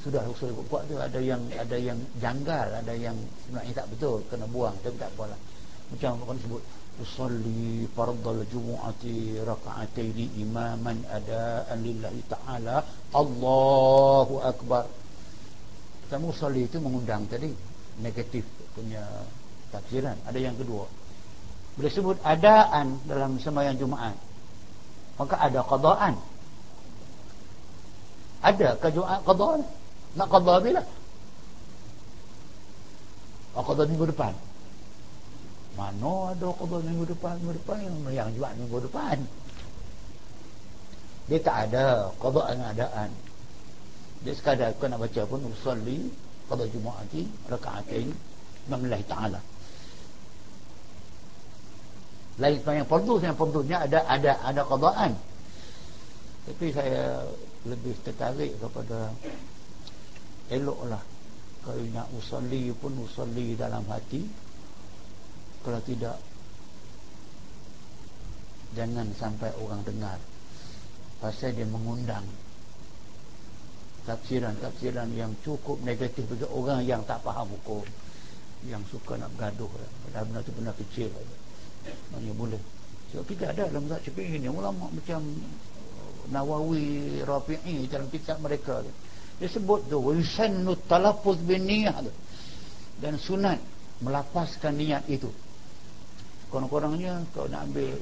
sudah usul kuat tu ada yang ada yang janggal ada yang sebenarnya tak betul kena buang tapi tak apalah. Macam orang sebut? Usalli fardal jumu'ati raka'ataini imaman ada lillahi ta'ala. Allahu akbar. Kamu usalli itu mengundang tadi negatif punya tafsiran. Ada yang kedua. Bila sebut adaan dalam sembahyang Jumaat. Maka ada qadaan. Ada ke Jumaat? Qadaan nak qadha bila? Qadha minggu depan. Mana ada qadha minggu depan, minggu depan yang yang jual minggu depan. Dia tak ada qadha yang adaan. Dia sekadar kau nak baca pun usolli qadha Jumaati rakaatain mamillahi taala. Lain yang fardu yang fardunya ada ada ada qadaan. Tapi saya lebih tertarik kepada eloklah. Kalau nak usalli pun usalli dalam hati. Kalau tidak jangan sampai orang dengar. Pasal dia mengundang tafsiran-tafsiran yang cukup negatif bagi orang yang tak faham hukum yang suka nak bergaduh. Padahal benda tu benda kecil. Mana boleh? Sebab kita ada dalam tak cepik ini ulama macam Nawawi Rafi'i dalam kitab mereka dia sebut tu yusannu talaffuz bin niyah dan sunat melapaskan niat itu. Kurang-kurangnya kau nak ambil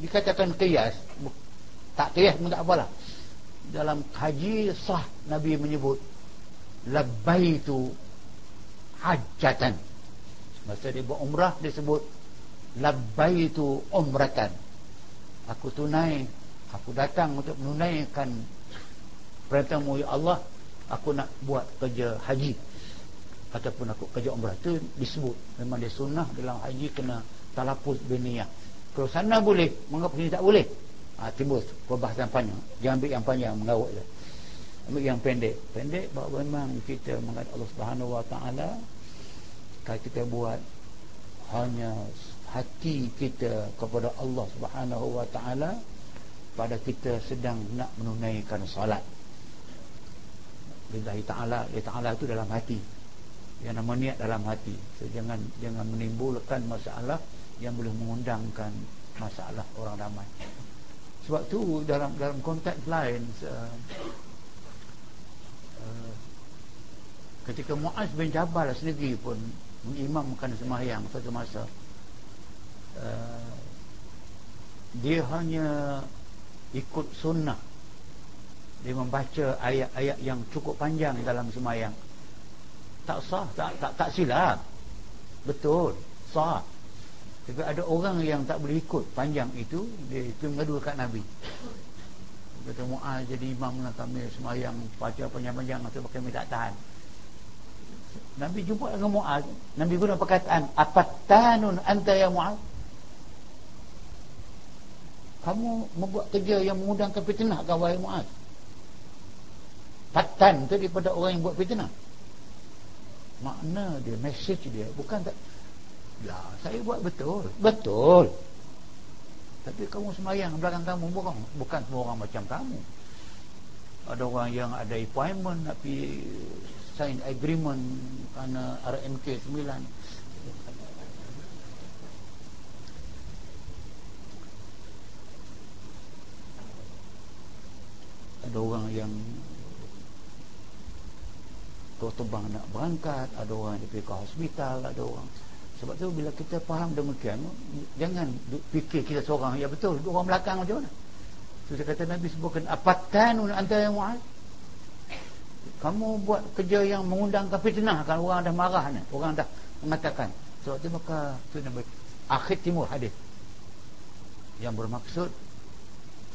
dikatakan qiyas tak qiyas pun tak apalah. Dalam haji sah Nabi menyebut labbaitu hajatan masa dia buat umrah dia sebut labbaitu umratan. Aku tunai aku datang untuk menunaikan perintahmu ya Allah aku nak buat kerja haji. Ataupun aku kerja umrah. Itu disebut. Memang dia sunnah dalam haji kena talapuz biniyah kalau sana boleh mengapa sini tak boleh. Ha, timbul perbahasan panjang. Jangan ambil yang panjang mengawak je ambil yang pendek. Pendek bahawa memang kita mengatakan Allah subhanahu wa ta'ala. Kalau kita buat hanya hati kita kepada Allah subhanahu wa ta'ala pada kita sedang nak menunaikan salat lillahi ta'ala. Lillahi ta'ala itu dalam hati. Yang nama niat dalam hati. So, jangan jangan menimbulkan masalah yang boleh mengundangkan masalah orang ramai. Sebab tu dalam dalam konteks lain uh, ketika Muaz bin Jabal sendiri pun mengimamkan semayang satu masa uh, dia hanya ikut sunnah dia membaca ayat-ayat yang cukup panjang dalam semayang. Tak sah tak tak, tak silap. Betul sah. Tapi ada orang yang tak boleh ikut panjang itu dia itu mengadu kat Nabi. Kata Mu'az jadi imam lah kami semayang baca panjang-panjang atau pakai minta tahan. Nabi jumpa dengan Mu'az. Nabi guna perkataan apatanun anta ya Mu'az? Kamu membuat kerja yang mengundangkan fitnah wahai Mu'az patan tu daripada orang yang buat fitnah. Makna dia message dia bukan tak lah saya buat betul. Betul. Tapi kamu semayang belakang kamu bukan bukan semua orang macam kamu. Ada orang yang ada appointment pergi sign agreement kerana RMK 9 ada orang yang keluar terbang nak berangkat ada orang yang pergi ke hospital ada orang. Sebab tu bila kita faham demikian jangan fikir kita seorang. Ya betul orang belakang macam mana? Sudah kata Nabi sebutkan apatan antara yang mu'ad? Kamu buat kerja yang mengundangkan fitnah kan orang dah marah ni orang dah mengatakan. Sebab tu maka tu Nabi akhir timur hadis. Yang bermaksud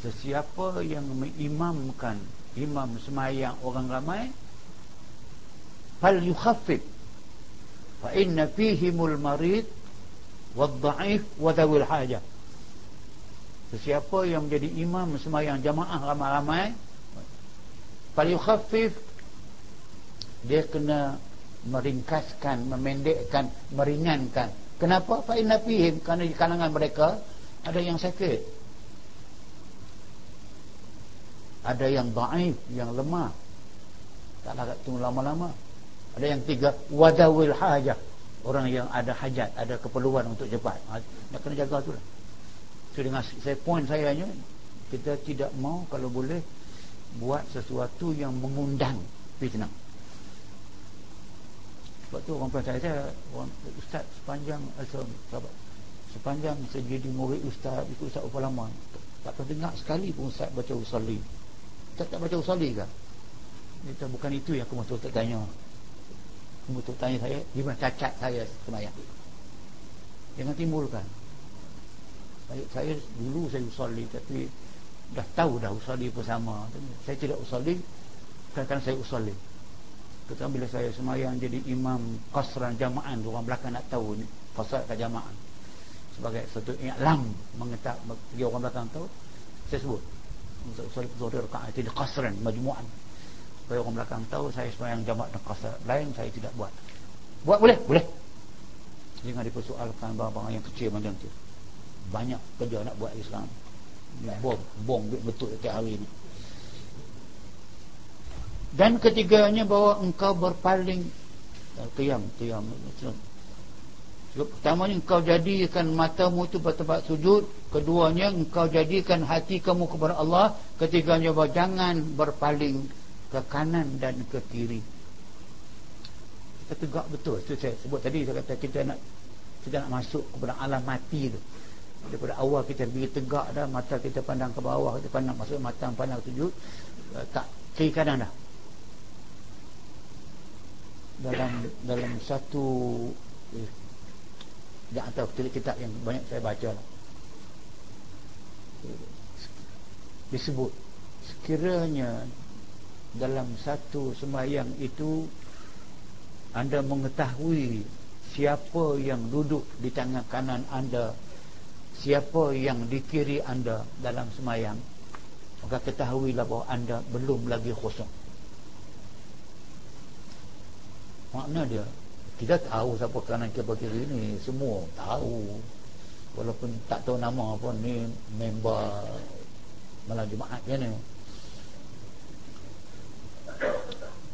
sesiapa yang mengimamkan imam semayang orang ramai inna fihimul marid wad-dha'if wa dhawil hajah. Sesiapa yang menjadi imam semayang jamaah ramai-ramai fal yukhaffif dia kena meringkaskan memendekkan meringankan. Kenapa? Fa inna fihim kerana di kalangan mereka ada yang sakit. Ada yang dhaif yang lemah. Tak nak tunggu lama-lama ada yang tiga wadawil hajah. Orang yang ada hajat ada keperluan untuk cepat. Ha, nak kena jaga tu lah. So dengan saya point saya hanya kita tidak mau kalau boleh buat sesuatu yang mengundang fitnah. Sebab tu orang percaya saya orang ustaz sepanjang eh, sahabat sepanjang saya jadi murid ustaz itu ustaz berapa lama? Tak pernah dengar sekali pun ustaz baca usalli. Tak tak baca usalli ke? Kita bukan itu yang aku tak tanya untuk tanya saya. Di mana cacat saya semayang. Jangan timbulkan. Saya, saya dulu saya usalli tapi dah tahu dah usalli pun sama. Saya tidak usalli kadang saya usalli ketika bila saya semayang jadi imam kasran jamaah orang belakang nak tahu ni kasar kat jamaah sebagai satu iklam mengetak bagi orang belakang tahu saya sebut. Usalli zuhur rakaat jadi kasran majmu'an supaya orang belakang tahu saya semayang jamak dan kasar lain saya tidak buat. Buat boleh? boleh. Jangan dipersoalkan barang-barang yang kecil macam tu. Banyak kerja nak buat Islam bom bom betul setiap hari ni. Dan ketiganya bahawa engkau berpaling. Qiyam qiyam pertamanya engkau jadikan matamu itu bertempat sujud. Keduanya engkau jadikan hati kamu kepada Allah. Ketiganya bahawa jangan berpaling ke kanan dan ke kiri. Kita tegak betul. Itu saya sebut tadi saya kata kita nak kita nak masuk kepada alam mati tu. Daripada awal kita pergi tegak dah mata kita pandang ke bawah kita pandang masuk mata pandang sujud uh, tak kiri kanan dah. Dalam dalam satu eh, tak tahu kitab yang banyak saya baca lah. disebut sekiranya dalam satu sembahyang itu anda mengetahui siapa yang duduk di tangan kanan anda siapa yang di kiri anda dalam sembahyang maka ketahuilah bahawa anda belum lagi khusyuk makna dia kita tahu siapa kanan siapa kiri ni semua tahu. Walaupun tak tahu nama pun ni member malam Jumaat ni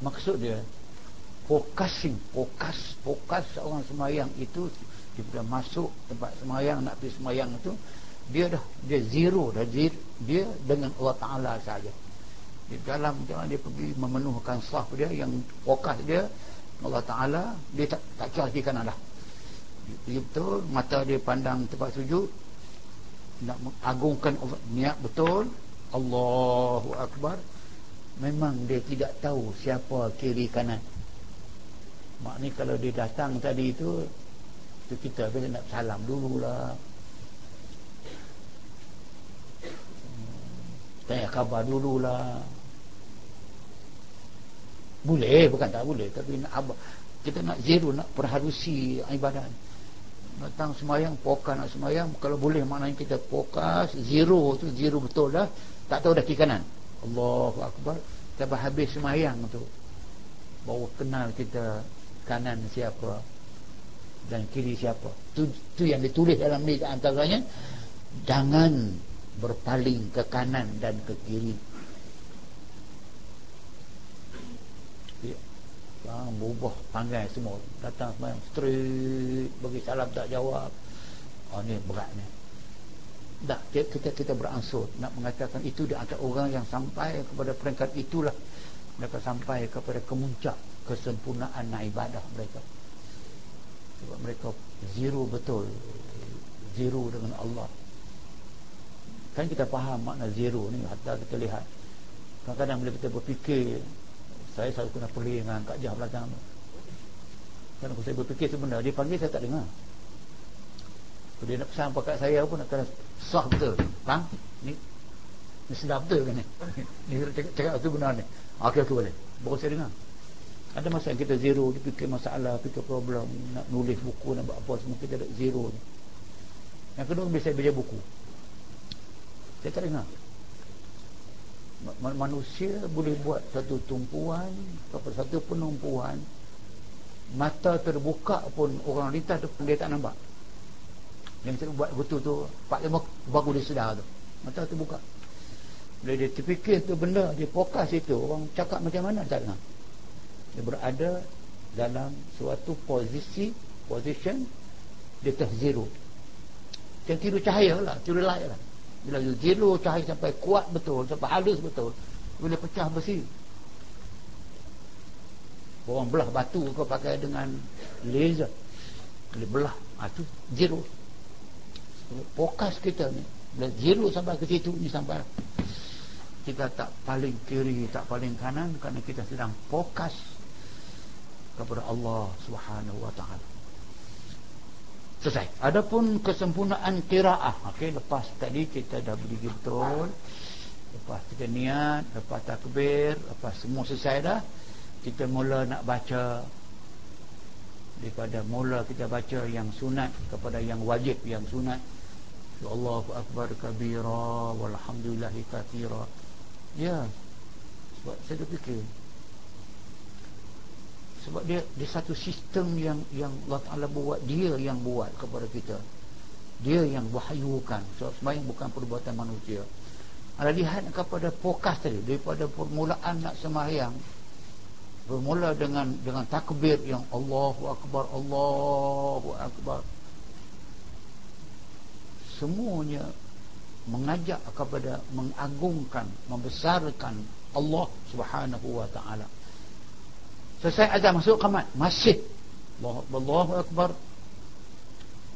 maksud dia focusing fokus fokus seorang semayang itu dia masuk tempat semayang nak pergi semayang itu dia dah dia zero dah zero, dia dengan Allah Ta'ala saja. Di dalam jangan dia pergi memenuhkan sah dia yang fokus dia Allah Ta'ala dia tak, tak charge di kanan dah. Dia betul mata dia pandang tempat sujud nak mengagungkan niat betul Allahu Akbar memang dia tidak tahu siapa kiri kanan. Maknanya kalau dia datang tadi itu tu kita biasa nak salam dululah. Hmm, tanya khabar dululah. Boleh bukan tak boleh tapi nak abah kita nak zero nak perhalusi ibadat. Datang semayang pokas nak semayang kalau boleh maknanya kita pokas zero tu zero betul dah tak tahu dah kiri kanan Allahu Akbar. Sampai habis semayang tu. Baru kenal kita Kanan siapa Dan kiri siapa. Tu, tu yang ditulis dalam ni Antaranya Jangan berpaling ke kanan dan ke kiri. Bang, berubah panggai semua. Datang semayang straight Bagi salam tak jawab. Oh ni berat ni tak, kita kita beransur nak mengatakan itu di antara orang yang sampai kepada peringkat itulah mereka sampai kepada kemuncak kesempurnaan ibadah mereka. Sebab mereka zero betul. Zero dengan Allah. Kan kita faham makna zero ni hatta kita lihat. Kadang-kadang bila kita berfikir saya selalu kena pergi dengan Kak Jah belakang tu. Kalau saya berfikir sebenarnya dia panggil saya tak dengar. Dia nak pesan pakat saya pun nak kena sah betul. Bang, ni ni sedap betul kan ni? Ni cakap, cakap tu benar ni. Okey okey boleh. Baru saya dengar. Ada masa yang kita zero, dia fikir masalah, fikir problem, nak nulis buku, nak buat apa semua kita ada zero ni. Yang kedua bila saya baca buku. Saya tak dengar. Manusia boleh buat satu tumpuan kepada satu penumpuan mata terbuka pun orang lintas dia tak nampak yang kita buat betul tu Pak Lima baru dia sedar tu. Mata tu buka. Bila dia terfikir tu benda Dia fokus itu Orang cakap macam mana tak dengar Dia berada Dalam suatu posisi Position Di atas zero tiru cahaya lah Tiru light lah. Bila zero cahaya sampai kuat betul Sampai halus betul Bila pecah besi. Orang belah batu kau pakai dengan laser. Bila belah ha, zero fokus kita ni. Zero sampai ke situ ni sampai. Kita tak paling kiri tak paling kanan kerana kita sedang fokus kepada Allah Subhanahu wa taala. Selesai. Adapun kesempurnaan qiraah okey lepas tadi kita dah berdiri betul lepas kita niat lepas takbir lepas semua selesai dah kita mula nak baca. Daripada mula kita baca yang sunat kepada yang wajib yang sunat Allahu Akbar kabira walhamdulillahi kathira. Ya sebab saya fikir. Sebab dia di satu sistem yang yang Allah Taala buat dia yang buat kepada kita. Dia yang wahyukan. Sebab sembahyang bukan perbuatan manusia. Ada lihat kepada fokus tadi daripada permulaan nak sembahyang bermula dengan dengan takbir yang Allahu Akbar Allahu Akbar semuanya mengajak kepada mengagungkan membesarkan Allah Subhanahu wa taala. Selesai azan masuk masih Allah Allahu akbar.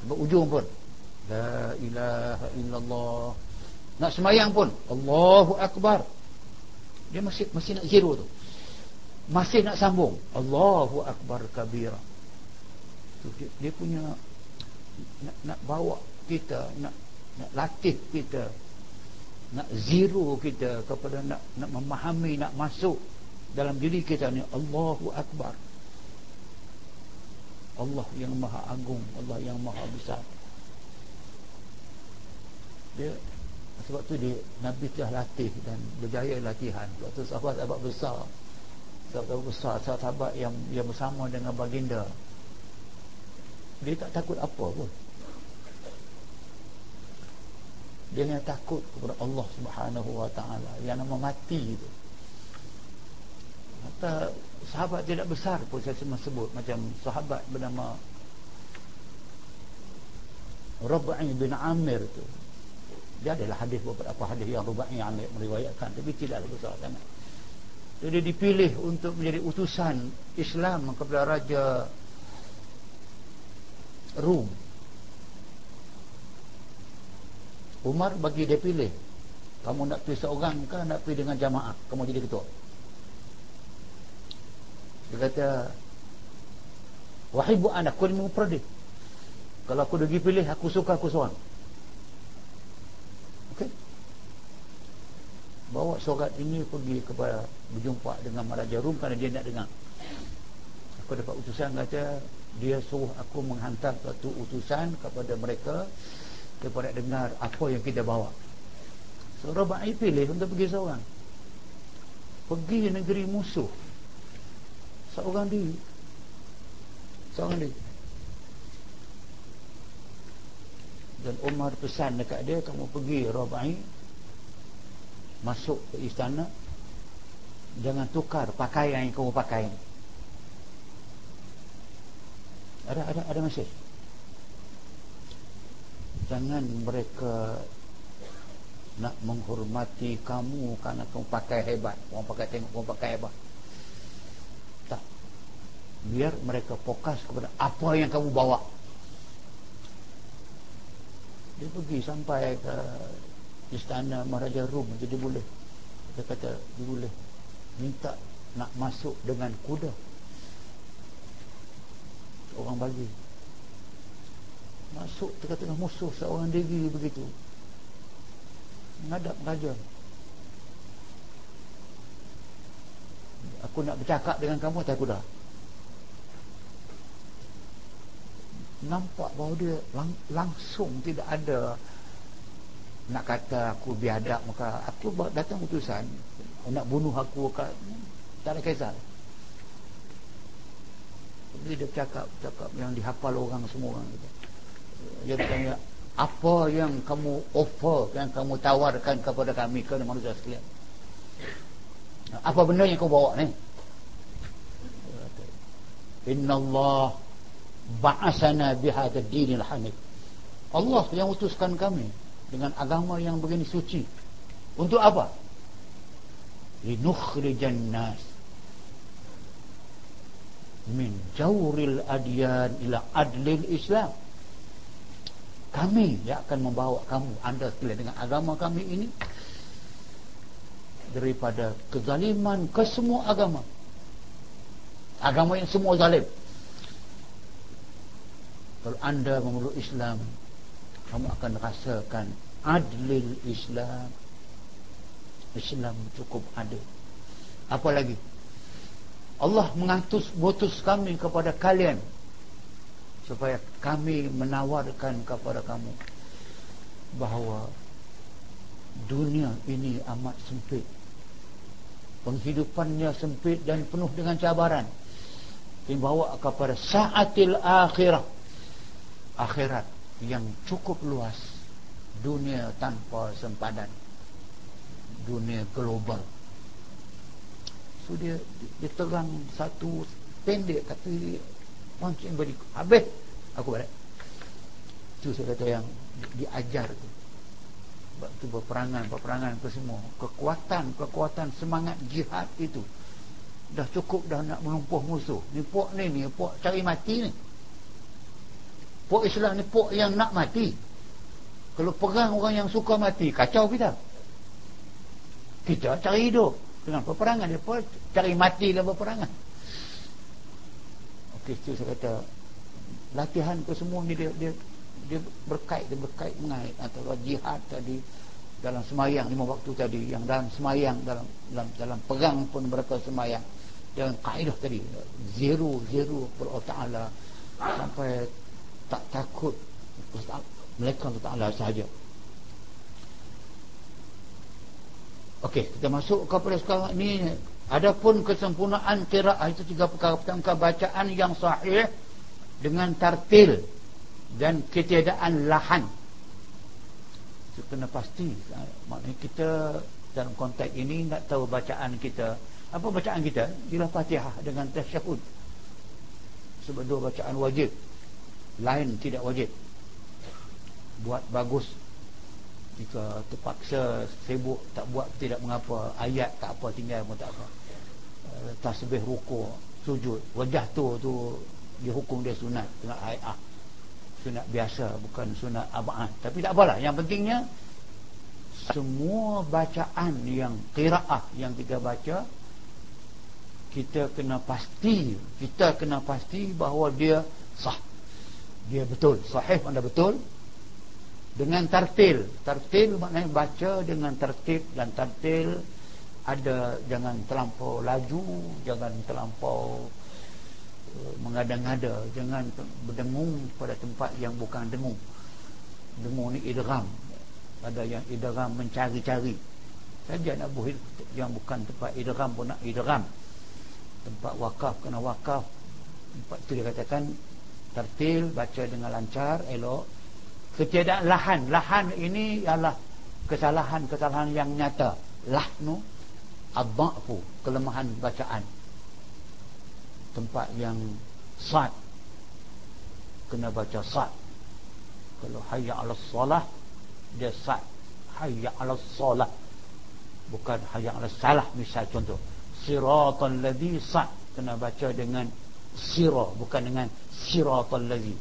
Sampai ujung pun la ilaha illallah. Nak semayang pun Allahu akbar. Dia masih masih nak zero tu. Masih nak sambung Allahu akbar kabira. Dia, dia punya nak, nak bawa kita nak nak latih kita nak zero kita kepada nak nak memahami nak masuk dalam diri kita ni Allahu akbar. Allah yang maha agung Allah yang maha besar. Dia sebab tu dia Nabi telah latih dan berjaya latihan. Sebab tu sahabat-sahabat besar sahabat-sahabat besar sahabat yang yang bersama dengan baginda. Dia tak takut apa pun dia hanya takut kepada Allah Subhanahu wa taala. Yang nama mati itu. Kata sahabat tidak besar pun saya semua sebut macam sahabat bernama Rabi' bin Amir itu dia adalah hadis beberapa hadis yang Rabi' Amir meriwayatkan tapi tidaklah besar sangat. Jadi dipilih untuk menjadi utusan Islam kepada raja Rum Umar bagi dia pilih. Kamu nak pergi seorang ke nak pergi dengan jamaah? Kamu jadi ketua. Dia kata wahai bu anak kau ni memperdi kalau aku pergi pilih aku suka aku seorang. Ok bawa surat ini pergi kepada berjumpa dengan Maharaja Rum kerana dia nak dengar. Aku dapat utusan kata dia suruh aku menghantar satu utusan kepada mereka kepada dengar apa yang kita bawa. So Rabai pilih untuk pergi seorang. Pergi negeri musuh. Seorang diri. Seorang diri. Dan Umar pesan dekat dia Kamu pergi Rabai Masuk ke istana. Jangan tukar pakaian yang kamu pakai Ada ada ada mesej Jangan mereka nak menghormati kamu kerana kamu pakai hebat. Orang pakai tengok kamu pakai hebat. Tak. Biar mereka fokus kepada apa yang kamu bawa. Dia pergi sampai ke istana Maharaja Rum jadi boleh dia kata dia boleh minta nak masuk dengan kuda. Orang bagi masuk tengah-tengah musuh seorang diri begitu. Menghadap raja. Aku nak bercakap dengan kamu tak aku dah nampak bahawa dia lang langsung tidak ada nak kata aku biadab maka aku datang utusan nak bunuh aku tak ada kisah. Dia bercakap cakap yang dihafal orang semua dia bertanya apa yang kamu offer yang kamu tawarkan kepada kami ke manusia sekalian? Apa benda yang kau bawa ni? Inna Allah ba'asana bihada dinil hanif Allah yang utuskan kami dengan agama yang begini suci. Untuk apa? Linukhrijan nas min jawril adyan ila adlil islam kami yang akan membawa kamu. Anda sekalian dengan agama kami ini. Daripada kezaliman ke semua agama. Agama yang semua zalim. Kalau anda memeluk Islam kamu akan rasakan adlil Islam. Islam cukup adil. Apa lagi? Allah mutus kami kepada kalian supaya kami menawarkan kepada kamu bahawa dunia ini amat sempit. Penghidupannya sempit dan penuh dengan cabaran. Yang bawa kepada saatil akhirah. Akhirat yang cukup luas. Dunia tanpa sempadan. Dunia global. So dia, dia terang satu pendek tapi Mancing beri Habis. Aku balik. Itu saya kata yang Diajar tu. Sebab tu berperangan Berperangan ke semua. Kekuatan Kekuatan semangat jihad itu. Dah cukup dah nak melumpuh musuh. Ni pok ni ni Pok cari mati ni. Pok Islam ni pok yang nak mati. Kalau perang orang yang suka mati Kacau kita. Kita cari hidup Dengan peperangan. Dia pun Cari mati dalam peperangan Kristian saya kata latihan ke semua ni dia dia dia berkait dia berkait mengait antara jihad tadi dalam semayang lima waktu tadi yang dalam semayang dalam dalam dalam perang pun mereka semayang. Dengan kaedah tadi zero zero per taala sampai tak takut mereka Allah Taala sahaja. Okey, kita masuk kepada sekarang ni Adapun kesempurnaan kiraah itu tiga perkara pertama bacaan yang sahih dengan tartil dan ketiadaan lahan. Itu kena pasti. Maknanya kita dalam konteks ini nak tahu bacaan kita. Apa bacaan kita? Ialah Fatihah dengan tasyahud. Sebab dua bacaan wajib. Lain tidak wajib. Buat bagus jika terpaksa sibuk tak buat tidak mengapa. Ayat tak apa tinggal pun tak apa. Tasbih rukuk sujud. Wajah tu tu dihukum dia sunat. Sunat ayat sunat biasa bukan sunat abad tapi tak apalah. Yang pentingnya semua bacaan yang qiraah yang kita baca kita kena pasti kita kena pasti bahawa dia sah. Dia betul. Sahih mana betul dengan tartil tartil maknanya baca dengan tertib dan tartil ada jangan terlampau laju jangan terlampau uh, mengada-ngada jangan berdengung pada tempat yang bukan dengung. Dengung ni idram ada yang idram mencari-cari. Saja nak buat yang bukan tempat idram pun nak idram tempat wakaf kena wakaf. Tempat itu dia katakan tertil baca dengan lancar elok ketiadaan lahan. Lahan ini ialah kesalahan-kesalahan yang nyata. Lahnu Ad-da'fu Kelemahan bacaan. Tempat yang Sad. Kena baca sad. Kalau hayya ala salah Dia sad. Hayya ala salah. Bukan hayya ala salah Misal contoh. Siratan ladhi sad. Kena baca dengan Sira Bukan dengan Siratan ladhi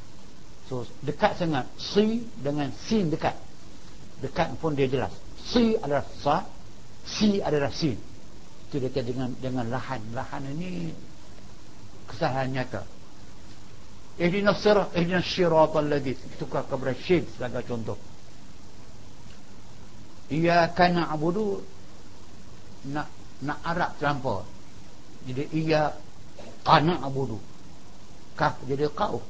So dekat sangat. Si dengan sin dekat. Dekat pun dia jelas. Si adalah sad Si adalah sin. Itu dia dengan dengan lahan lahan ini. Kesalahan nyata. Ihdina sirat ihdina siratal ladzi. Tukar kepada syin sebagai contoh. Ia kana abudu nak nak arab terlampau. Jadi ia kana abudu kaf jadi kau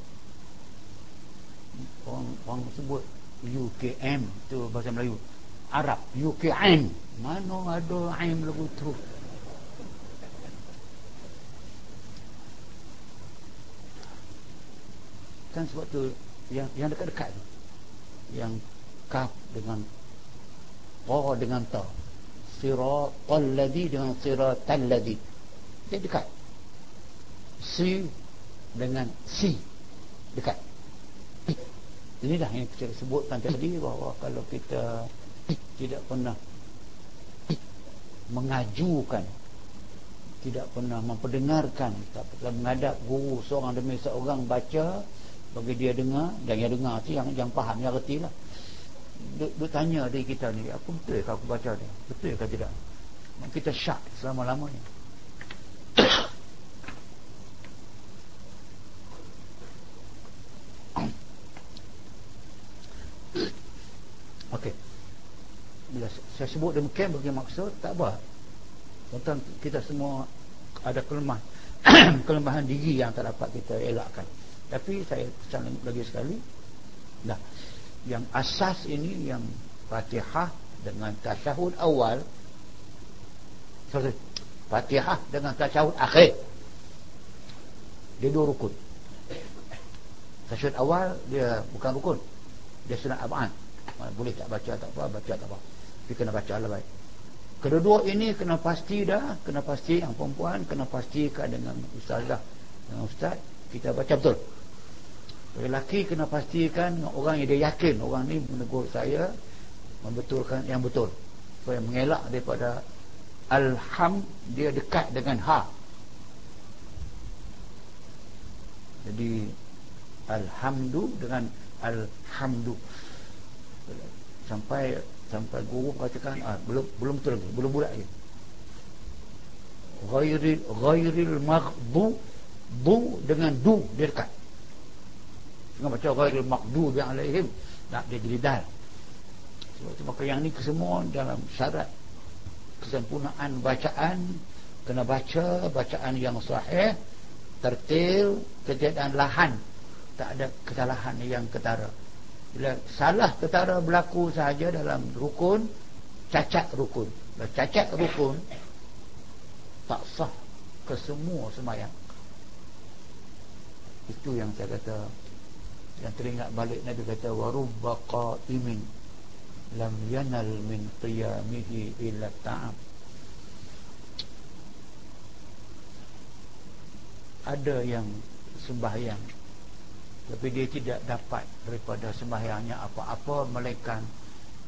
orang orang sebut UKM tu bahasa Melayu. Arab UKM mana ada aim lagu terus kan sebab tu yang yang dekat-dekat tu. Yang kaf dengan ra dengan ta. Siratal ladzi dengan siratal ladzi. Dekat. Si dengan si. Dekat ini dah yang kita sebutkan tadi bahawa kalau kita tidak pernah mengajukan tidak pernah memperdengarkan tak pernah menghadap guru seorang demi seorang baca bagi dia dengar dan yang dengar tu yang yang faham yang reti lah. Dia, dia tanya dari kita ni apa betul ke aku baca ni? Betul ke tidak? Kita syak selama-lamanya Okey. Bila saya sebut demikian bagi maksud tak apa. Tentang kita semua ada kelemahan. Kelemahan diri yang tak dapat kita elakkan. Tapi saya pesan lagi sekali. Nah, Yang asas ini Yang fatihah Dengan tasyahud awal. Sorry, Fatihah dengan tasyahud akhir. Dia dua rukun. Tasyahud awal Dia bukan rukun. Dia sunat ab'an Boleh tak baca tak apa Baca tak apa Tapi kena baca lah baik Kedua-dua ini kena pasti dah Kena pasti yang perempuan Kena pastikan dengan ustaz dah Dengan ustaz Kita baca betul Lelaki kena pastikan orang yang dia yakin orang ni menegur saya membetulkan yang betul. Supaya mengelak daripada alham dia dekat dengan ha. Jadi alhamdu dengan alhamdu. Sampai sampai guru katakan ah, belum belum betul lagi, belum bulat lagi. Ghairil ghairil maghdu bu dengan du dia dekat. Dengan baca ghairil maghdubi alaihim nak dia jadi dal. Sebab itu maka yang ni kesemua dalam syarat kesempurnaan bacaan kena baca bacaan yang sahih tertil kejadian lahan tak ada kesalahan yang ketara salah ketara berlaku sahaja dalam rukun cacat rukun. Bila cacat rukun tak sah kesemua semayang. Itu yang saya kata yang teringat balik Nabi kata warubba qa'imin lam yanal min qiyamihi illa ta'am. Ada yang sembahyang tapi dia tidak dapat daripada sembahyangnya apa-apa melainkan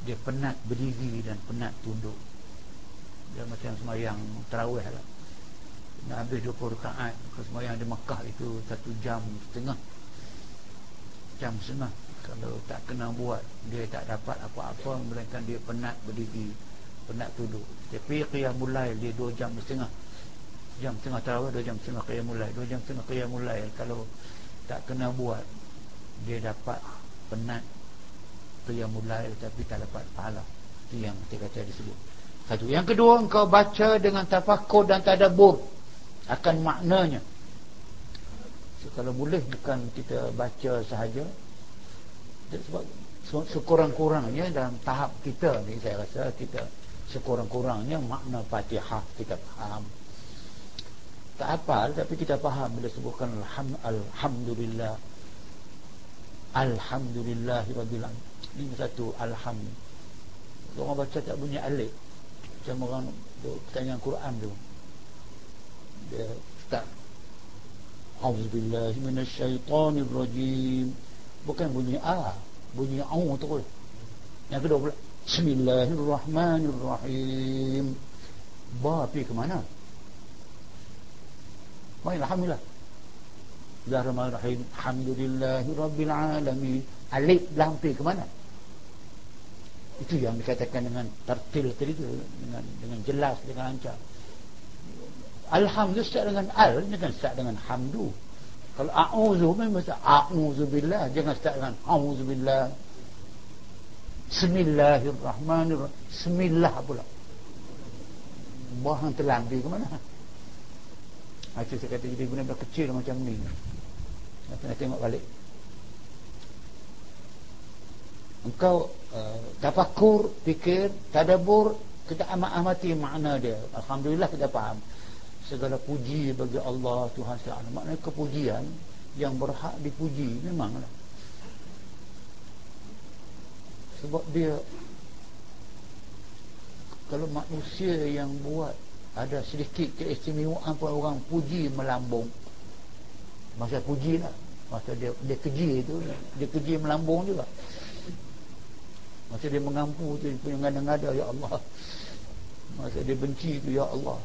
dia penat berdiri dan penat tunduk. Dia macam sembahyang terawih lah. Nak habis 20 rakaat sembahyang di Mekah itu satu jam setengah. Jam setengah. Kalau tak kena buat dia tak dapat apa-apa melainkan dia penat berdiri penat duduk tapi qiyamul lail dia 2 jam setengah. Jam setengah tarawih 2 jam setengah qiyamul lail. 2 jam setengah qiyamul lail kalau tak kena buat dia dapat penat qiyamul lail tapi tak dapat pahala. Itu yang kita kata disebut satu. Yang kedua engkau baca dengan tafakur dan tadabbur. Akan maknanya. So, kalau boleh bukan kita baca sahaja sebab sekurang-kurangnya dalam tahap kita ni saya rasa kita sekurang-kurangnya makna Fatihah kita faham tak apa tapi kita faham bila sebutkan alham, alhamdulillah. Alhamdulillah rabbil ini satu alham. Orang baca tak bunyi alif. Macam orang pertanyaan Quran tu. Dia start Auzubillahi minasyaitonirrajim. Bukan bunyi a bunyi au terus. Yang kedua pula Bismillahirrahmanirrahim. Ba pi ke mana Baik, Alhamdulillah Bismillahirrahmanirrahim Alhamdulillahi Rabbil Alamin Alif lampi ke mana itu yang dikatakan dengan tertil tadi tu dengan dengan jelas dengan lancar Alhamdulillah dengan al jangan start dengan hamdu kalau a'udzu memang mesti a'udzu billah jangan start dengan a'udzu billah. Bismillahirrahmanirrahim. Bismillah pula. Bahan terlambi ke mana? Macam saya kata guna kecil macam ni. Nanti nak tengok balik. Engkau uh, tafakur, fikir, tadabur, kita amat amati makna dia. Alhamdulillah kita faham segala puji bagi Allah Tuhan SWT maknanya kepujian yang berhak dipuji memanglah sebab dia kalau manusia yang buat ada sedikit keistimewaan pun orang puji melambung. Masa puji lah. Masa dia dia keji itu dia keji melambung juga. Masa dia mengampu tu dia punya ngada-ngada ya Allah. Masa dia benci tu ya Allah.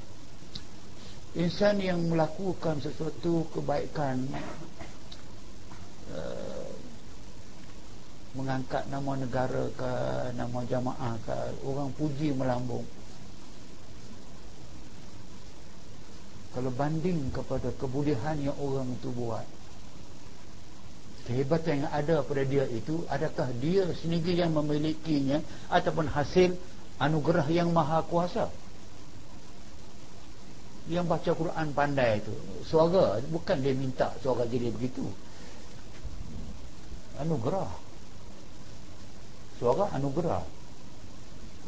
Insan yang melakukan sesuatu kebaikan uh, mengangkat nama negara ke nama jamaah ke orang puji melambung kalau banding kepada kebolehan yang orang itu buat kehebatan yang ada pada dia itu adakah dia sendiri yang memilikinya ataupun hasil anugerah yang maha kuasa? Yang baca Quran pandai tu. Suara bukan dia minta suara jadi begitu. Anugerah. Suara anugerah.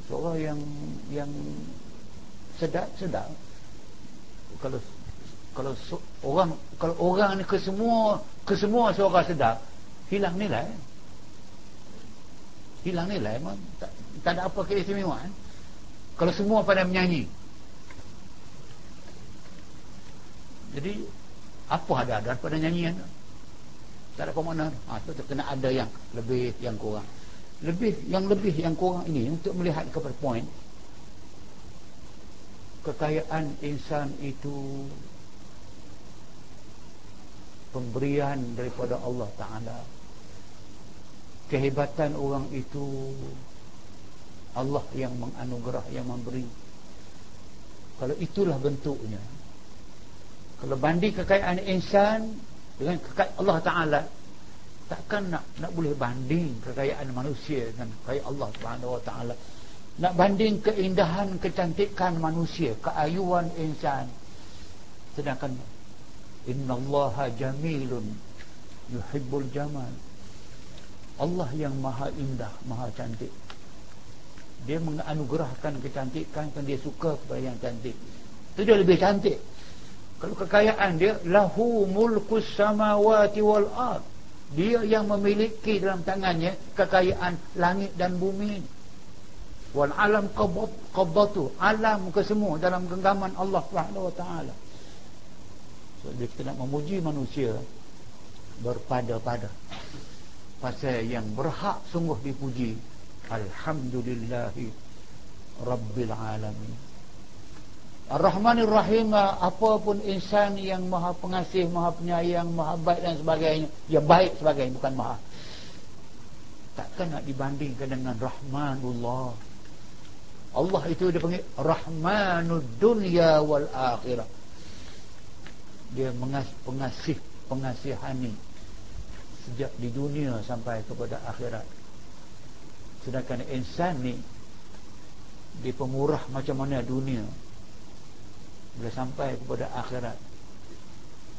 Suara yang yang sedap sedap kalau kalau orang kalau orang ni ke semua ke semua suara sedap hilang nilai hilang nilai memang tak, tak ada apa keistimewaan kalau semua pada menyanyi Jadi apa ada ada pada nyanyian tu? Tak ada pemakna. Ha, tu kena ada yang lebih yang kurang. Lebih yang lebih yang kurang ini untuk melihat kepada poin kekayaan insan itu pemberian daripada Allah Taala. Kehebatan orang itu Allah yang menganugerah yang memberi. Kalau itulah bentuknya kalau banding kekayaan insan dengan kekayaan Allah Taala takkan nak nak boleh banding kekayaan manusia dengan kekayaan Allah Subhanahu Wa Taala nak banding keindahan kecantikan manusia keayuan insan. Sedangkan innallaha jamilun yuhibbul jamal. Allah yang maha indah maha cantik. Dia menganugerahkan kecantikan dan dia suka kepada yang cantik. Itu dia lebih cantik. Kalau kekayaan dia lahu mulkus samawati wal ard. Dia yang memiliki dalam tangannya kekayaan langit dan bumi wal alam qabdatu alam ke semua dalam genggaman Allah Subhanahu wa taala so dia kita nak memuji manusia berpada-pada pasal yang berhak sungguh dipuji alhamdulillahi rabbil alamin Ar-Rahmanir Rahim apapun insan yang maha pengasih, maha penyayang, maha baik dan sebagainya. Ya baik sebagainya bukan maha. takkan nak dibandingkan dengan Rahmanullah Allah itu dia panggil Rahmanud dunia wal akhirah. Dia mengasih, pengasih pengasihani sejak di dunia sampai kepada akhirat. Sedangkan insan ni dia pemurah macam mana dunia bila sampai kepada akhirat.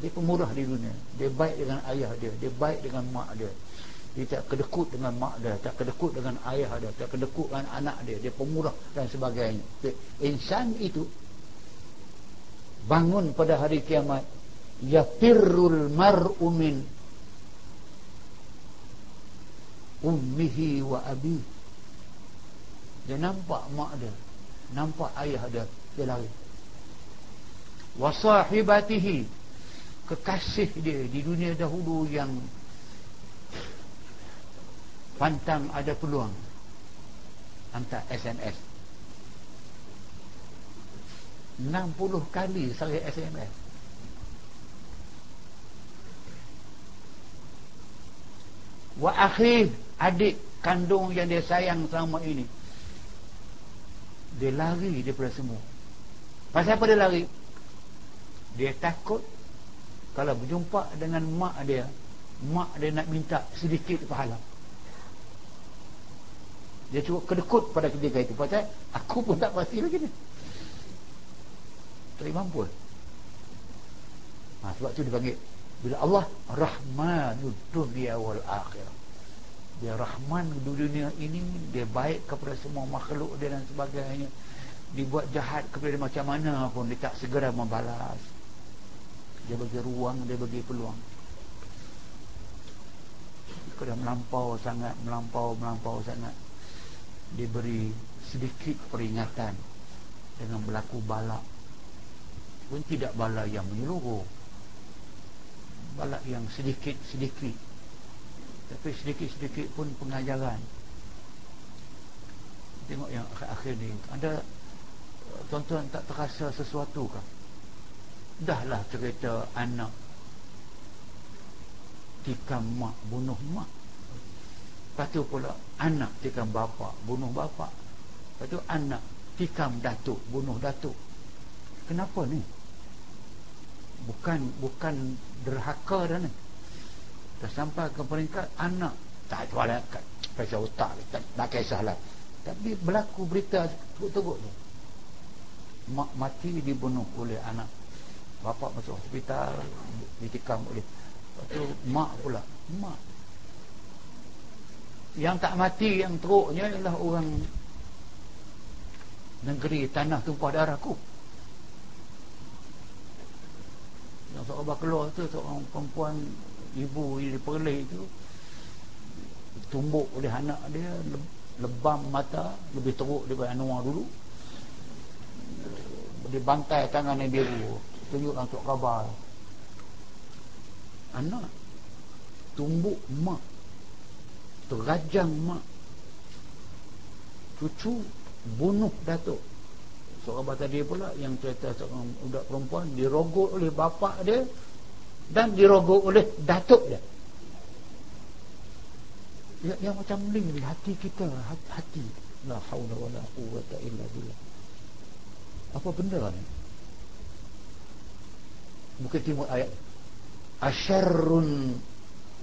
Dia pemurah di dunia. Dia baik dengan ayah dia dia baik dengan mak dia dia tak kedekut dengan mak dia tak kedekut dengan ayah dia tak kedekut dengan anak dia dia pemurah dan sebagainya. Insan itu bangun pada hari kiamat yafirrul mar'u min ummihi wa abi. Dia nampak mak dia nampak ayah dia dia lari. Wasahibatihi kekasih dia di dunia dahulu yang pantang ada peluang. Hantar SMS 60 kali saya SMS wa akhir adik kandung yang dia sayang selama ini. Dia lari daripada semua. Pasal apa dia lari? Dia takut kalau berjumpa dengan mak dia mak dia nak minta sedikit pahala dia cuba kedekut pada ketika itu. Pasal aku pun tak pasti lagi ni. Tak mampu. Ha, sebab tu dipanggil bila Allah rahmanud dunia wal akhir dia rahman dunia ini dia baik kepada semua makhluk dia dan sebagainya. Dibuat jahat kepada dia macam mana pun dia tak segera membalas. Dia bagi ruang dia bagi peluang. Kalau melampau sangat melampau melampau sangat diberi sedikit peringatan dengan berlaku balak. Pun tidak balak yang menyeluruh. Balak yang sedikit-sedikit. Tapi sedikit-sedikit pun pengajaran. Tengok yang akhir-akhir ni. Ada tuan-tuan tak terasa sesuatu kah dahlah cerita anak tikam mak bunuh mak Lepas tu pula anak tikam bapa bunuh bapa. Lepas tu anak tikam datuk bunuh datuk. Kenapa ni? Bukan bukan derhaka dah ni. Dah sampai ke peringkat anak tak jual lah pasal otak tak, tak kisahlah. Tapi berlaku berita teruk-teruk tu. Mak mati dibunuh oleh anak. Bapa masuk hospital ditikam oleh. Lepas tu mak pula. Mak yang tak mati yang teruknya ialah orang negeri tanah tumpah darahku yang seorang keluar tu seorang perempuan ibu yang diperleh itu tumbuk oleh anak dia lebam mata lebih teruk daripada Anwar dulu. Dia bantai tangan yang biru tunjuk untuk khabar. Anak tumbuk mak terajang mak. Cucu bunuh datuk. Seorang bata dia pula yang cerita seorang budak perempuan dirogok oleh bapa dia dan dirogok oleh datuk dia. Yang, yang macam di hati kita hati la haula wala quwwata illa billah. Apa benda ni? Mungkin tengok ayat. Asyarrun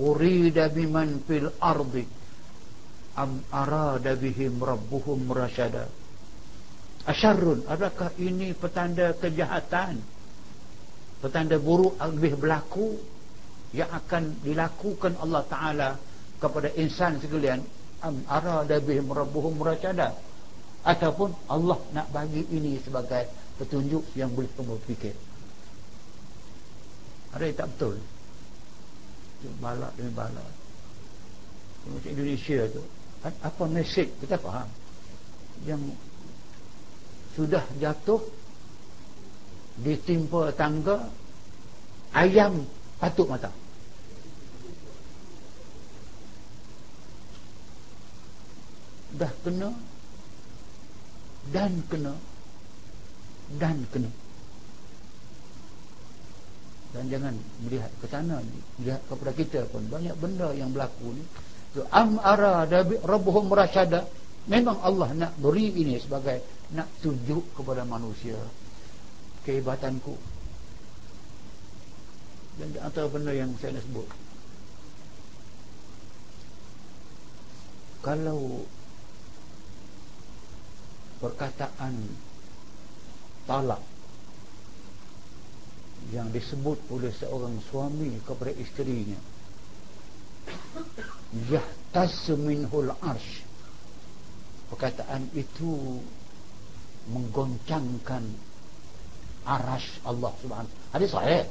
urida biman fil ardi am arada bihim rabbuhum rasyada asyarrun adakah ini petanda kejahatan? Petanda buruk lebih berlaku yang akan dilakukan Allah Ta'ala kepada insan sekalian. Am arada bihim rabbuhum rasyada ataupun Allah nak bagi ini sebagai petunjuk yang boleh kamu fikir. Ada yang tak betul? Balak demi balak. Macam Indonesia tu apa mesej? Kita faham. Yang sudah jatuh ditimpa tangga ayam patuk mata. Dah kena dan kena dan kena. Dan jangan melihat ke sana ni melihat kepada kita pun. Banyak benda yang berlaku ni am arada rabbuhum rasyada memang Allah nak beri ini sebagai nak tunjuk kepada manusia kehebatanku. Dan antara benda yang saya nak sebut. Kalau perkataan talak yang disebut oleh seorang suami kepada isterinya yahtas minhul arsh. Perkataan itu menggoncangkan arash Allah subhanahu hadis sahih.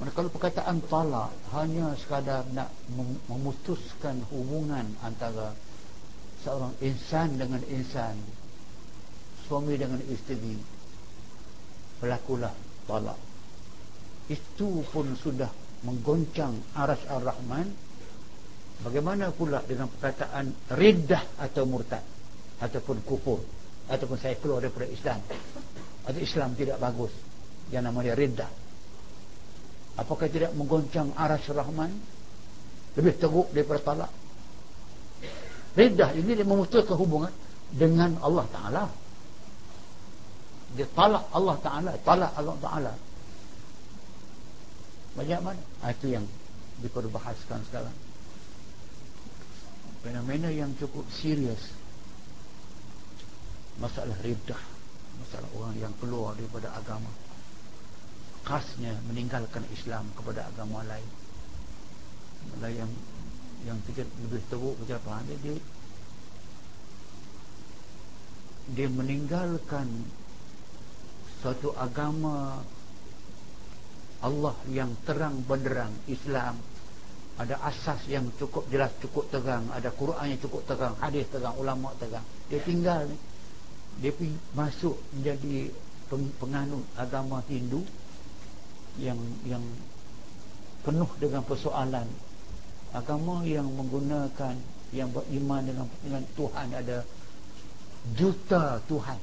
Kalau perkataan talak hanya sekadar nak memutuskan hubungan antara seorang insan dengan insan suami dengan isteri berlakulah talak. Itu pun sudah menggoncang aras ar-Rahman bagaimana pula dengan perkataan riddah atau murtad? Ataupun kufur? Ataupun saya keluar daripada Islam? Atau Islam tidak bagus? Yang namanya riddah. Apakah tidak menggoncang aras Rahman? Lebih teruk daripada talak? Riddah ini dia memutuskan hubungan dengan Allah Ta'ala. Dia talak Allah Ta'ala talak Allah Ta'ala. Banyak mana? Itu yang diperbahaskan sekarang fenomena yang cukup serius. Masalah riddah masalah orang yang keluar daripada agama. Khasnya meninggalkan Islam kepada agama lain. Malah yang yang tidak lebih teruk macam apa? Dia, dia dia meninggalkan suatu agama Allah yang terang benderang Islam ada asas yang cukup jelas cukup terang. Ada Quran yang cukup terang hadis terang ulama terang. Dia tinggal ni. Dia pergi masuk menjadi penganut agama Hindu yang yang penuh dengan persoalan. Agama yang menggunakan yang beriman dengan dengan Tuhan ada juta Tuhan.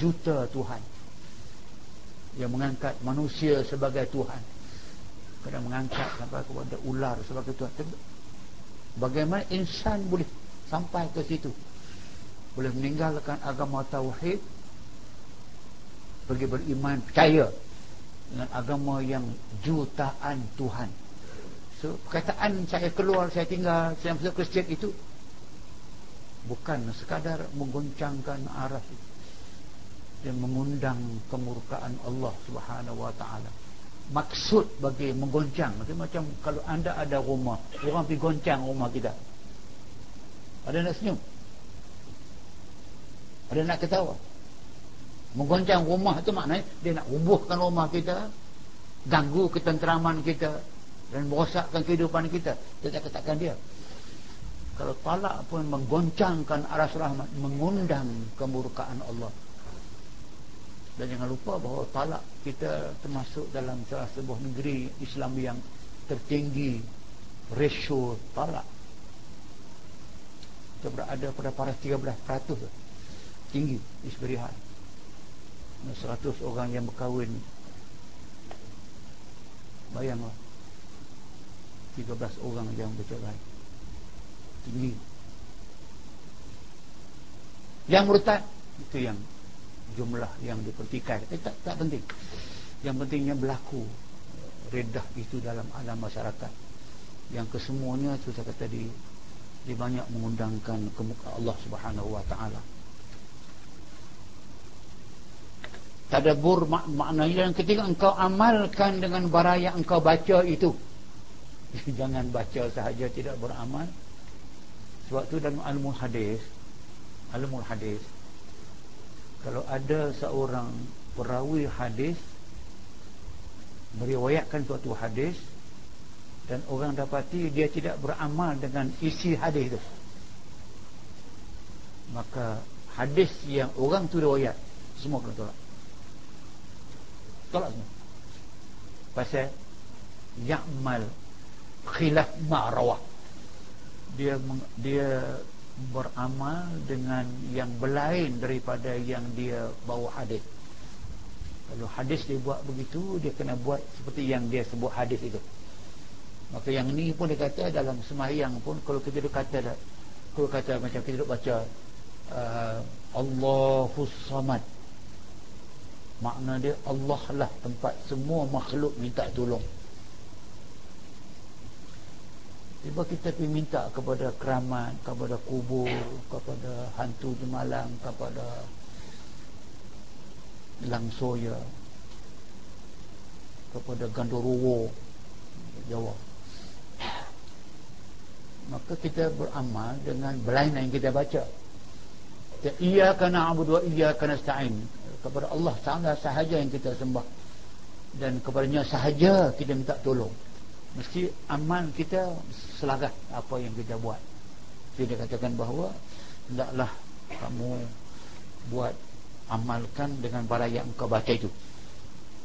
Juta Tuhan yang mengangkat manusia sebagai Tuhan kena mengangkat sampai kepada ular sebagai Tuhan bagaimana insan boleh sampai ke situ? Boleh meninggalkan agama Tauhid pergi beriman percaya dengan agama yang jutaan Tuhan. So perkataan saya keluar saya tinggal saya masuk Kristian itu bukan sekadar menggoncangkan arah dan mengundang kemurkaan Allah Subhanahu wa taala maksud bagi menggoncang. Macam kalau anda ada rumah orang pergi goncang rumah kita. Ada nak senyum? Ada nak ketawa? Menggoncang rumah itu maknanya dia nak rubuhkan rumah kita ganggu ketenteraman kita dan merosakkan kehidupan kita. Kita katakan dia. Kalau talak pun menggoncangkan aras rahmat mengundang kemurkaan Allah dan jangan lupa bahawa talak kita termasuk dalam salah sebuah negeri Islam yang tertinggi ratio talak. Kita berada pada para 13% tinggi di seberihan 100 orang yang berkahwin. Bayanglah 13 orang yang bercerai. Tinggi. Yang murtad itu yang jumlah yang dipertikai eh, tak, tak penting. Yang pentingnya berlaku redah itu dalam alam masyarakat. Yang kesemuanya itu saya kata di, banyak mengundangkan kemuka Allah subhanahu wa ta'ala. Tadabur mak maknanya yang ketika engkau amalkan dengan barang yang engkau baca itu. Jangan baca sahaja tidak beramal. Sebab itu dalam al-mul hadis al-mul hadis kalau ada seorang perawi hadis meriwayatkan suatu hadis dan orang dapati dia tidak beramal dengan isi hadis itu maka hadis yang orang tu riwayat semua kena tolak. Tolak semua. Pasal ya'mal khilaf ma'rawah dia dia beramal dengan yang berlain daripada yang dia bawa hadis. Kalau hadis dia buat begitu, dia kena buat seperti yang dia sebut hadis itu. maka yang ni pun dia kata dalam semayang pun kalau kita duk kata kalau kata macam kita duk baca uh, Allahus Samad makna dia Allah lah tempat semua makhluk minta tolong Tiba kita pergi minta kepada keramat, kepada kubur, kepada hantu jemalang, kepada langsoya, kepada gandoruwo, Jawa. Maka kita beramal dengan berlainan yang kita baca. Ia kena abu dua, ia kena stain kepada Allah sahaja yang kita sembah dan kepadanya sahaja kita minta tolong mesti amal kita selaras apa yang kita buat. Jadi dia katakan bahawa hendaklah kamu buat amalkan dengan barang yang kau baca itu.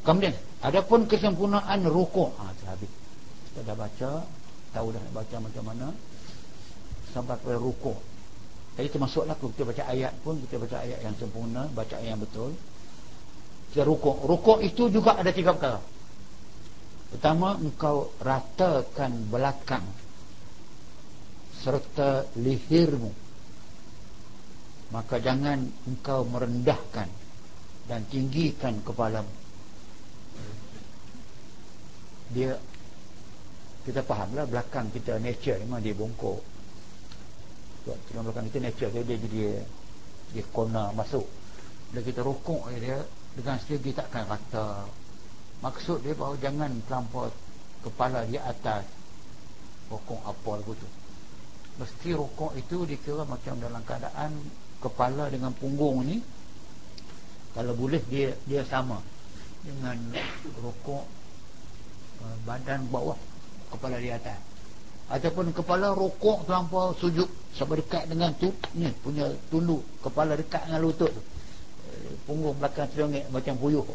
Kemudian adapun kesempurnaan rukuk ha, habis. Kita dah baca tahu dah baca macam mana sampai pada rukuk jadi termasuklah kita baca ayat pun kita baca ayat yang sempurna baca ayat yang betul. Kita rukuk rukuk itu juga ada tiga perkara Pertama engkau ratakan belakang serta lihirmu. Maka jangan engkau merendahkan dan tinggikan kepalamu. Dia kita fahamlah belakang kita nature memang dia bongkok. Sebab belakang kita nature dia jadi dia kona masuk. Bila kita rokok dia dengan sendiri takkan rata maksud dia bahawa jangan terlampau kepala di atas rokok apa lagu tu mesti rokok itu dikira macam dalam keadaan kepala dengan punggung ni kalau boleh dia dia sama dengan rokok uh, badan bawah kepala di atas. Ataupun kepala rokok terlampau sujud sampai dekat dengan tu ni punya tunduk kepala dekat dengan lutut. Tu eh, punggung belakang selongek macam puyuh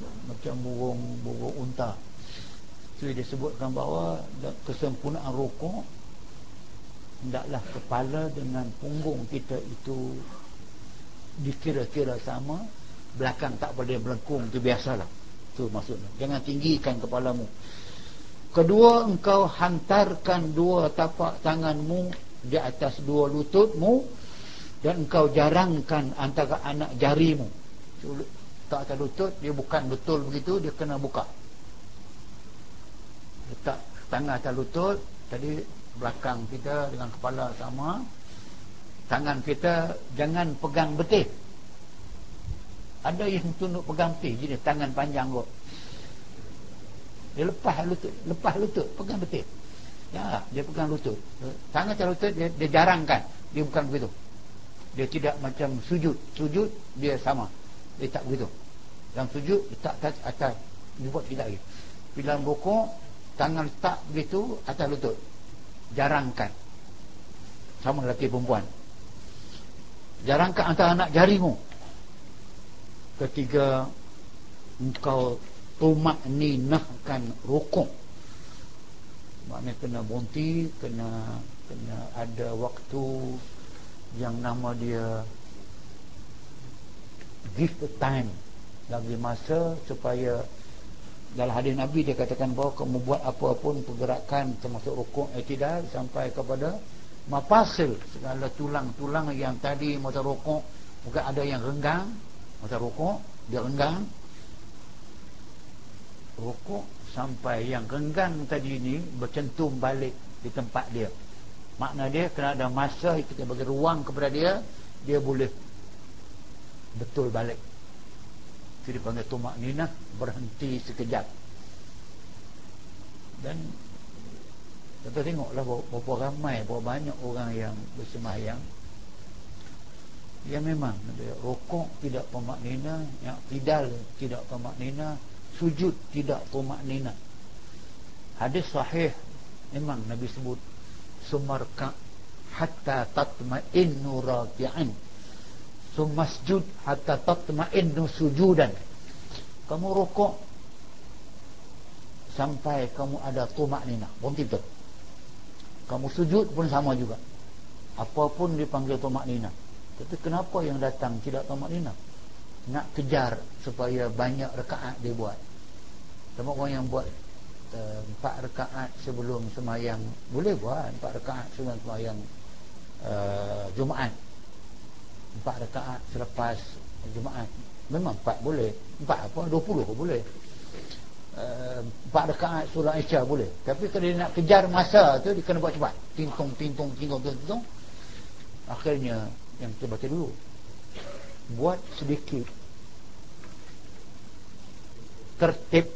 macam burung burung unta. Itu dia sebutkan bahawa kesempurnaan rokok hendaklah kepala dengan punggung kita itu dikira-kira sama. Belakang tak boleh melengkung itu biasalah. Itu maksudnya. Jangan tinggikan kepalamu. Kedua engkau hantarkan dua tapak tanganmu di atas dua lututmu dan engkau jarangkan antara anak jarimu letak atas lutut dia bukan betul begitu dia kena buka. Letak tangan atas lutut tadi belakang kita dengan kepala sama. Tangan kita jangan pegang betis. Ada yang tunduk pegang betis jadi tangan panjang kok dia lepas lutut lepas lutut pegang betis. Ya dia pegang lutut. Tangan atas lutut dia, dia jarangkan. Dia bukan begitu. Dia tidak macam sujud. Sujud dia sama. Dia tak begitu yang sujud letak atas, atas. Dia buat tidak lagi. Bila rokok tangan letak begitu atas lutut. Jarangkan. Sama lelaki perempuan. Jarangkan antara anak jarimu. Ketiga engkau tumak ninahkan rokok. Maknanya kena bonti kena kena ada waktu yang nama dia give the time bagi masa supaya dalam hadis Nabi dia katakan bahawa kamu buat apa-apa pergerakan termasuk rukuk etidal sampai kepada mapasil segala tulang-tulang yang tadi masa rukuk bukan ada yang renggang. Masa rukuk dia renggang. Rukuk sampai yang renggang tadi ini bercentum balik di tempat dia. Makna dia kena ada masa kita bagi ruang kepada dia dia boleh betul balik itu dipanggil tumak ninah berhenti sekejap. Dan kita tengoklah berapa ramai berapa banyak orang yang bersemayang. Ya memang rokok tidak pemaknina yang tidak tidak pemaknina sujud tidak pemaknina hadis sahih memang Nabi sebut sumarka hatta tatma'innu raki'an Sumasjud hatta tatma'innu sujudan. Kamu rukuk sampai kamu ada tumak nina. Berhenti betul. Kamu sujud pun sama juga. Apapun dipanggil tumak nina. Tapi kenapa yang datang tidak tumak nina? Nak kejar supaya banyak rekaat dia buat. Sama orang yang buat uh, empat rekaat sebelum semayang boleh buat empat rekaat sebelum semayang uh, Jumaat empat rekaat selepas Jumaat. Memang empat boleh. Empat apa? Dua puluh pun boleh. Uh, empat rekaat surah Isya boleh. Tapi kalau dia nak kejar masa tu dia kena buat cepat. Tingtong tingtong tingtong tingtong. Akhirnya yang kita baca dulu. Buat sedikit tertib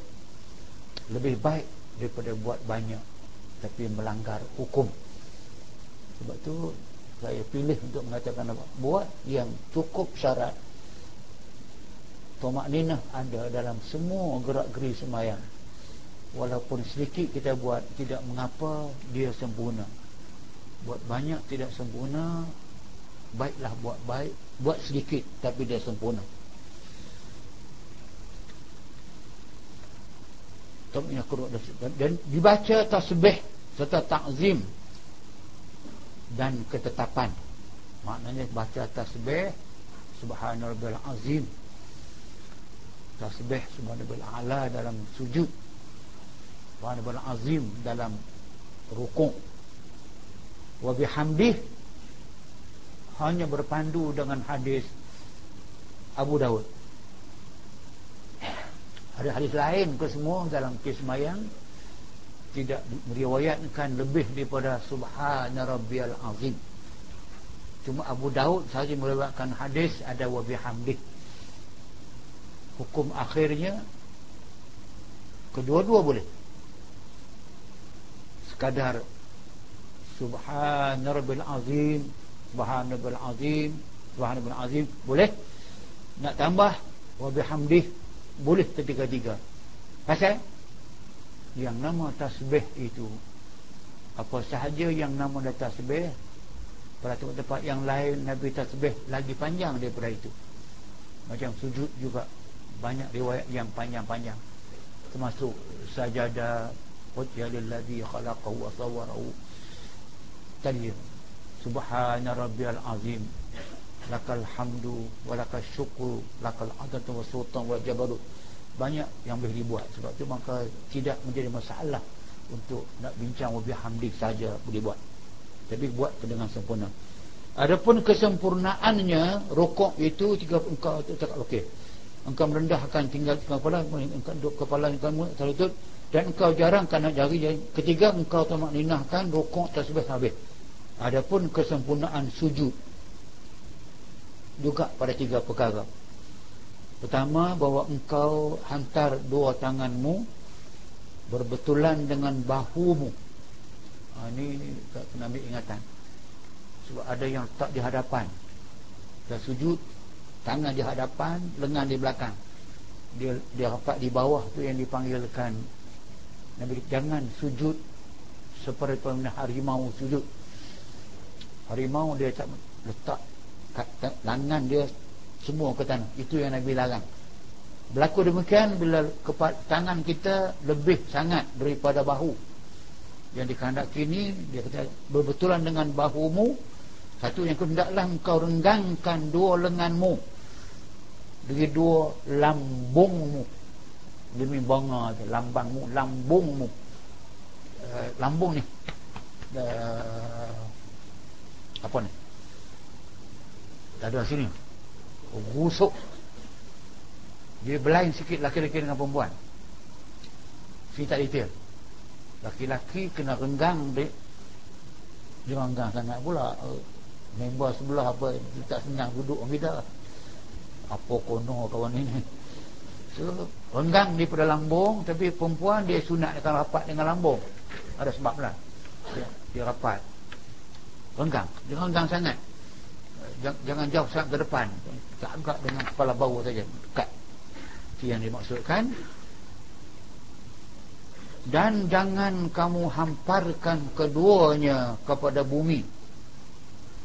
lebih baik daripada buat banyak tapi melanggar hukum. Sebab tu saya pilih untuk mengatakan apa? Buat yang cukup syarat. Tomak ninah ada dalam semua gerak-geri semayang. Walaupun sedikit kita buat tidak mengapa dia sempurna. Buat banyak tidak sempurna baiklah buat baik. Buat sedikit tapi dia sempurna. Dan dibaca tasbih serta takzim dan ketetapan. Maknanya baca tasbih subhanallah azim tasbih subhanallah ala dalam sujud. Subhanallah azim dalam rukuk. Wa bihamdih hanya berpandu dengan hadis Abu Dawud. Ada hadis lain ke semua dalam kes mayang tidak meriwayatkan lebih daripada subhana rabbiyal azim. Cuma Abu Daud sahaja meriwayatkan hadis ada wa bihamdih. Hukum akhirnya kedua-dua boleh. Sekadar subhana rabbil azim subhana rabbil azim subhana rabbil azim boleh. Nak tambah wa bihamdih boleh ketiga-tiga pasal yang nama tasbih itu apa sahaja yang nama dah tasbih pada tempat-tempat yang lain Nabi tasbih lagi panjang daripada itu. Macam sujud juga banyak riwayat yang panjang-panjang. Termasuk sajadah wajhalillazi khalaqahu wa sawwarahu tadi subhana rabbiyal azim. Lakal hamdu walakal syukur lakal adatu wa sultan wa jabarut banyak yang boleh dibuat. Sebab tu maka tidak menjadi masalah untuk nak bincang wa bihamdik saja boleh buat. Tapi buat dengan sempurna. Adapun kesempurnaannya rokok itu tiga engkau cakap okey engkau merendahkan tinggal kepala engkau duduk kepala engkau terlutut dan engkau jarang nak jari ketiga engkau tamak ninahkan rokok tersebut habis. Adapun kesempurnaan sujud juga pada tiga perkara pertama bahawa engkau hantar dua tanganmu berbetulan dengan bahumu. Ha, ini kena ambil ingatan. Sebab ada yang tak di hadapan. Dah sujud tangan di hadapan lengan di belakang. Dia dia rapat di bawah tu yang dipanggilkan Nabi. Jangan sujud seperti harimau sujud. Harimau dia tak letak langan dia semua ke tanah itu yang Nabi larang. Berlaku demikian bila tangan kita lebih sangat daripada bahu. Yang dikehendaki ini dia kata berbetulan dengan bahumu satu yang hendaklah engkau renggangkan dua lenganmu. Dari dua lambungmu. Demi bangga lambangmu lambungmu. Uh, lambung ni. Uh, apa ni? Tak ada sini rusuk. Dia berlain sikit laki-laki dengan perempuan. Sini tak detail. Laki-laki kena renggang dia dia renggang sangat pula. Member sebelah apa tak senang duduk kita. Apa kono kawan ini? So renggang di pada lambung tapi perempuan dia sunat akan rapat dengan lambung. Ada sebab lah dia, dia rapat. Renggang dia renggang sangat. Jangan jauh sangat ke depan tak agak dengan kepala bawah saja. Dekat itu yang dimaksudkan. Dan jangan kamu hamparkan keduanya kepada bumi.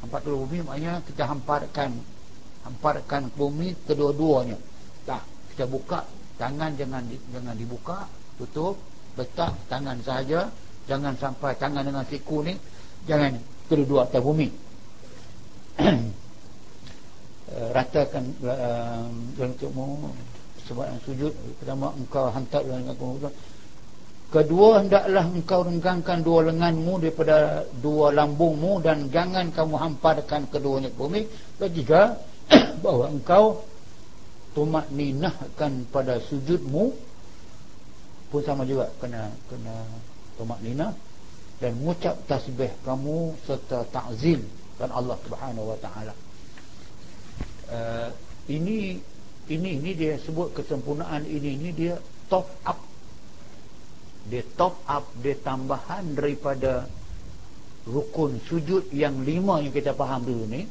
Hampar kedua bumi maknanya kita hamparkan. Hamparkan bumi kedua-duanya. Tak. Kita buka. Tangan jangan jangan dibuka. Tutup. Letak tangan saja jangan sampai tangan dengan siku ni. Jangan. Kedua-dua atas bumi ratakan uh, untukmu sebab yang sujud pertama engkau hantar dengan aku kedua hendaklah engkau renggangkan dua lenganmu daripada dua lambungmu dan jangan kamu hamparkan keduanya ke bumi ketiga bahawa engkau tumak ninahkan pada sujudmu pun sama juga kena kena tumak ninah dan mengucap tasbih kamu serta ta'zim kan Allah Subhanahu wa taala. Uh, ini ini ini dia sebut kesempurnaan ini. Ini dia top up. Dia top up dia tambahan daripada rukun sujud yang lima yang kita faham dulu ni.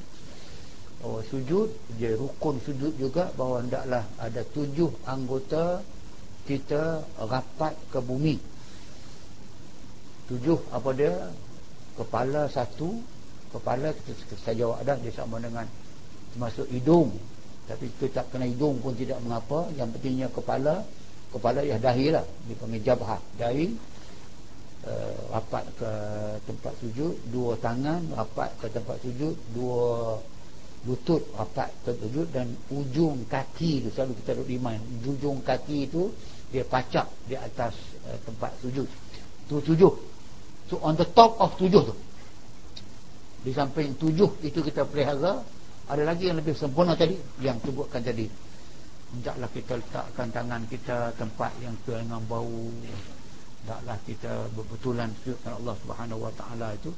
Oh, sujud dia rukun sujud juga bahawa hendaklah ada tujuh anggota kita rapat ke bumi. Tujuh apa dia? Kepala satu kepala kita, saya jawab dah dia sama dengan termasuk hidung. Tapi kita tak kena hidung pun tidak mengapa. Yang pentingnya kepala. Kepala ya dahi lah dipanggil jabhah dahi uh, rapat ke tempat sujud dua tangan rapat ke tempat sujud dua lutut rapat ke sujud dan ujung kaki tu selalu kita duduk iman ujung kaki tu dia pacak di atas uh, tempat sujud. Tu tujuh. So on the top of tujuh tu. Di samping tujuh itu kita pelihara ada lagi yang lebih sempurna tadi? Yang sebutkan tadi. Hendaklah kita letakkan tangan kita tempat yang dengan bau. Hendaklah kita berbetulan sujudkan Allah Subhanahu Wa Taala itu.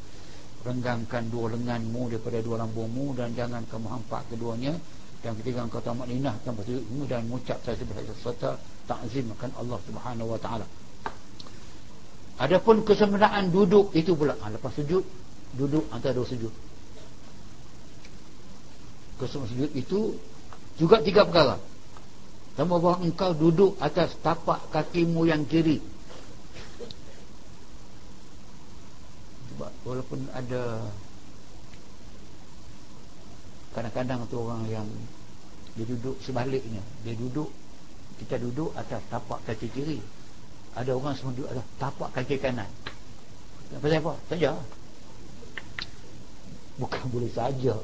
Renggangkan dua lenganmu daripada dua lambungmu dan jangan kamu hampak keduanya. Yang ketiga engkau tamat ninah tanpa sujudmu dan mengucap saya sebagai serta takzimkan Allah Subhanahu Wa Taala. Adapun kesempurnaan duduk itu pula. Ha, lepas sujud duduk antara dua sujud Kosong sujud itu juga tiga perkara. Pertama bahawa engkau duduk atas tapak kakimu yang kiri. Walaupun ada kadang-kadang tu orang yang dia duduk sebaliknya. Dia duduk, kita duduk atas tapak kaki kiri. Ada orang semua duduk atas tapak kaki kanan. Apa apa? Saja. Bukan boleh saja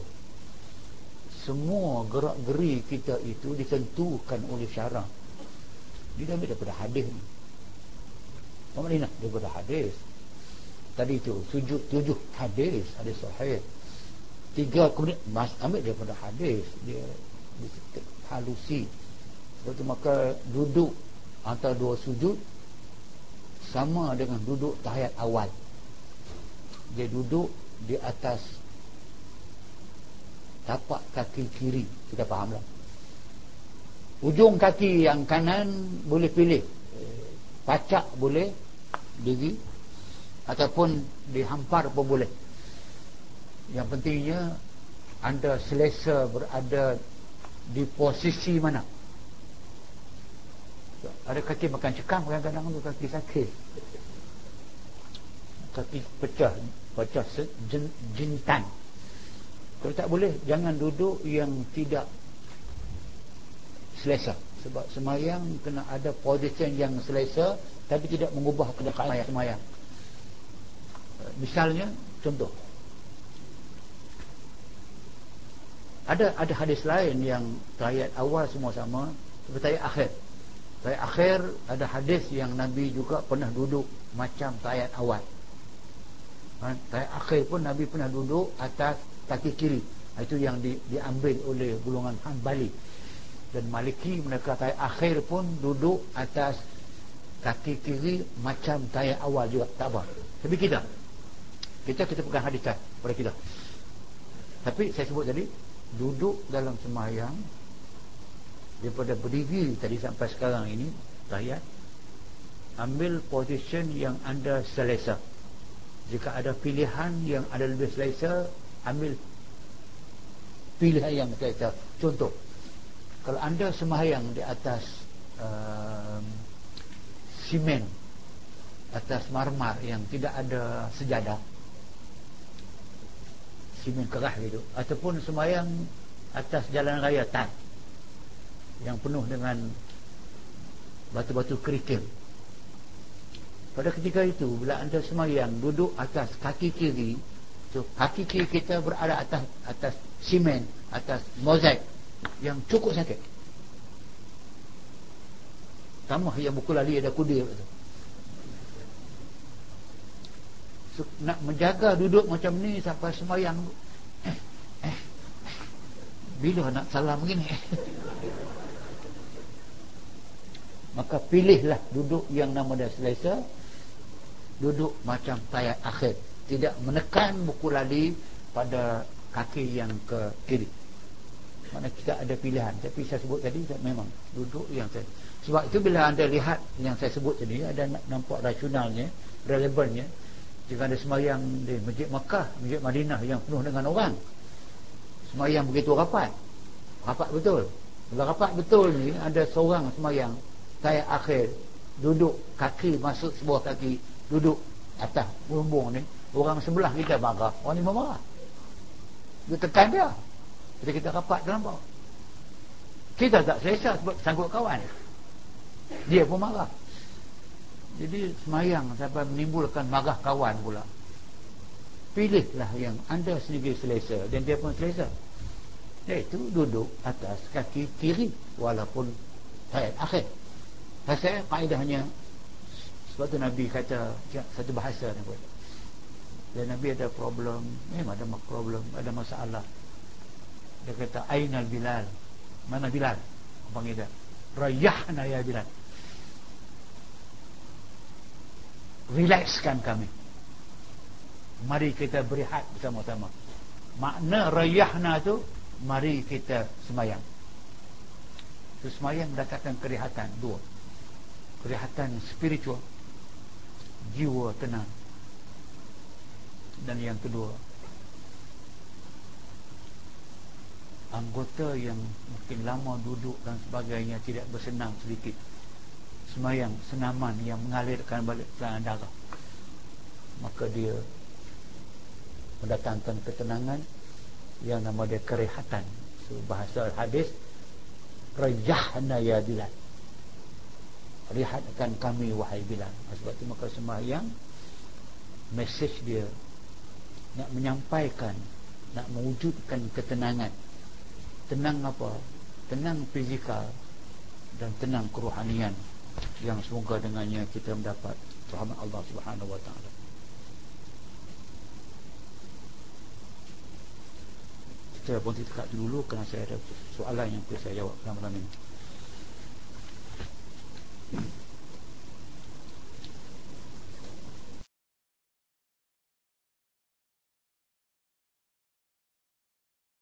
semua gerak-geri kita itu ditentukan oleh syarah. Dia ambil daripada hadis ni. Apa maknanya? Daripada hadis. Tadi itu sujud tujuh hadis hadis sahih. Tiga kemudian mas ambil daripada hadis. Dia, dia halusi. Sebab maka duduk antara dua sujud sama dengan duduk tahiyat awal. Dia duduk di atas tapak kaki kiri. Kita faham lah. Ujung kaki yang kanan boleh pilih. Pacak boleh diri ataupun dihampar pun boleh. Yang pentingnya anda selesa berada di posisi mana. Ada kaki makan cekam kadang-kadang tu kaki sakit. Kaki pecah pecah jintan kalau tak boleh Jangan duduk yang tidak Selesa. Sebab semayang Kena ada position yang selesa Tapi tidak mengubah keadaan semayang. Misalnya Contoh. Ada ada hadis lain yang Tayat awal semua sama Seperti tayat akhir. Tayat akhir ada hadis yang Nabi juga pernah duduk Macam tayat awal. Ha, Tayat akhir pun Nabi pernah duduk Atas kaki kiri. Ha, itu yang di, diambil oleh golongan Hanbali dan Maliki mereka tayat akhir pun duduk atas kaki kiri macam tayat awal juga. Tak apa. Tapi kita kita kita pegang hadis pada kita? Tapi saya sebut tadi duduk dalam semayang daripada berdiri tadi sampai sekarang ini tayat ambil position yang anda selesa. Jika ada pilihan yang ada lebih selesa ambil pilihan yang kita contoh kalau anda sembahyang di atas uh, simen atas marmar yang tidak ada sejadah simen kerah gitu ataupun sembahyang atas jalan raya tan yang penuh dengan batu-batu kerikil. Pada ketika itu bila anda semayang duduk atas kaki kiri So, kaki kiri kita berada atas atas simen, atas mozaik yang cukup sakit. Tambah yang buku lali ada kudir tu. nak menjaga duduk macam ni sampai semayang eh, eh, bila nak salam begini maka pilihlah duduk yang nama dia selesa duduk macam tayat akhir tidak menekan buku lali pada kaki yang ke kiri mana kita ada pilihan tapi saya sebut tadi memang duduk yang saya sebab itu bila anda lihat yang saya sebut tadi ada nampak rasionalnya relevannya jika ada semayang di Masjid Makkah, Masjid Madinah yang penuh dengan orang. Semayang begitu rapat. Rapat betul. Bila rapat betul ni, ada seorang semayang, saya akhir, duduk kaki masuk sebuah kaki, duduk atas bumbung ni, orang sebelah kita marah. Orang ni marah. Dia tekan dia. Jadi kita rapat dalam bawah. Kita tak selesa sebab sanggup kawan. Dia pun marah. Jadi semayang sampai menimbulkan marah kawan pula. Pilihlah yang anda sendiri selesa dan dia pun selesa. Iaitu duduk atas kaki kiri walaupun hayat akhir. Pasal kaedahnya sebab tu Nabi kata satu bahasa ni pun. Dan Nabi ada problem, memang ada problem, ada masalah. Dia kata Ainal Bilal. Mana Bilal? Apa dia? Rayahna ya Bilal. relaxkan kami mari kita berehat bersama-sama makna rayahna tu mari kita semayang tu semayang mendatangkan kerehatan dua kerehatan spiritual jiwa tenang dan yang kedua anggota yang mungkin lama duduk dan sebagainya tidak bersenang sedikit. Semayang senaman yang mengalirkan balik selangan darah. Maka dia mendatangkan ketenangan yang nama dia kerehatan. So, bahasa hadis rajahna ya bilal. Rehatkan kami wahai bilal. Sebab itu maka semayang mesej dia nak menyampaikan nak mewujudkan ketenangan. Tenang apa? Tenang fizikal dan tenang kerohanian yang semoga dengannya kita mendapat rahmat Allah Subhanahu wa taala. Saya berhenti dekat dulu kerana saya ada soalan yang perlu saya jawab dalam malam ini.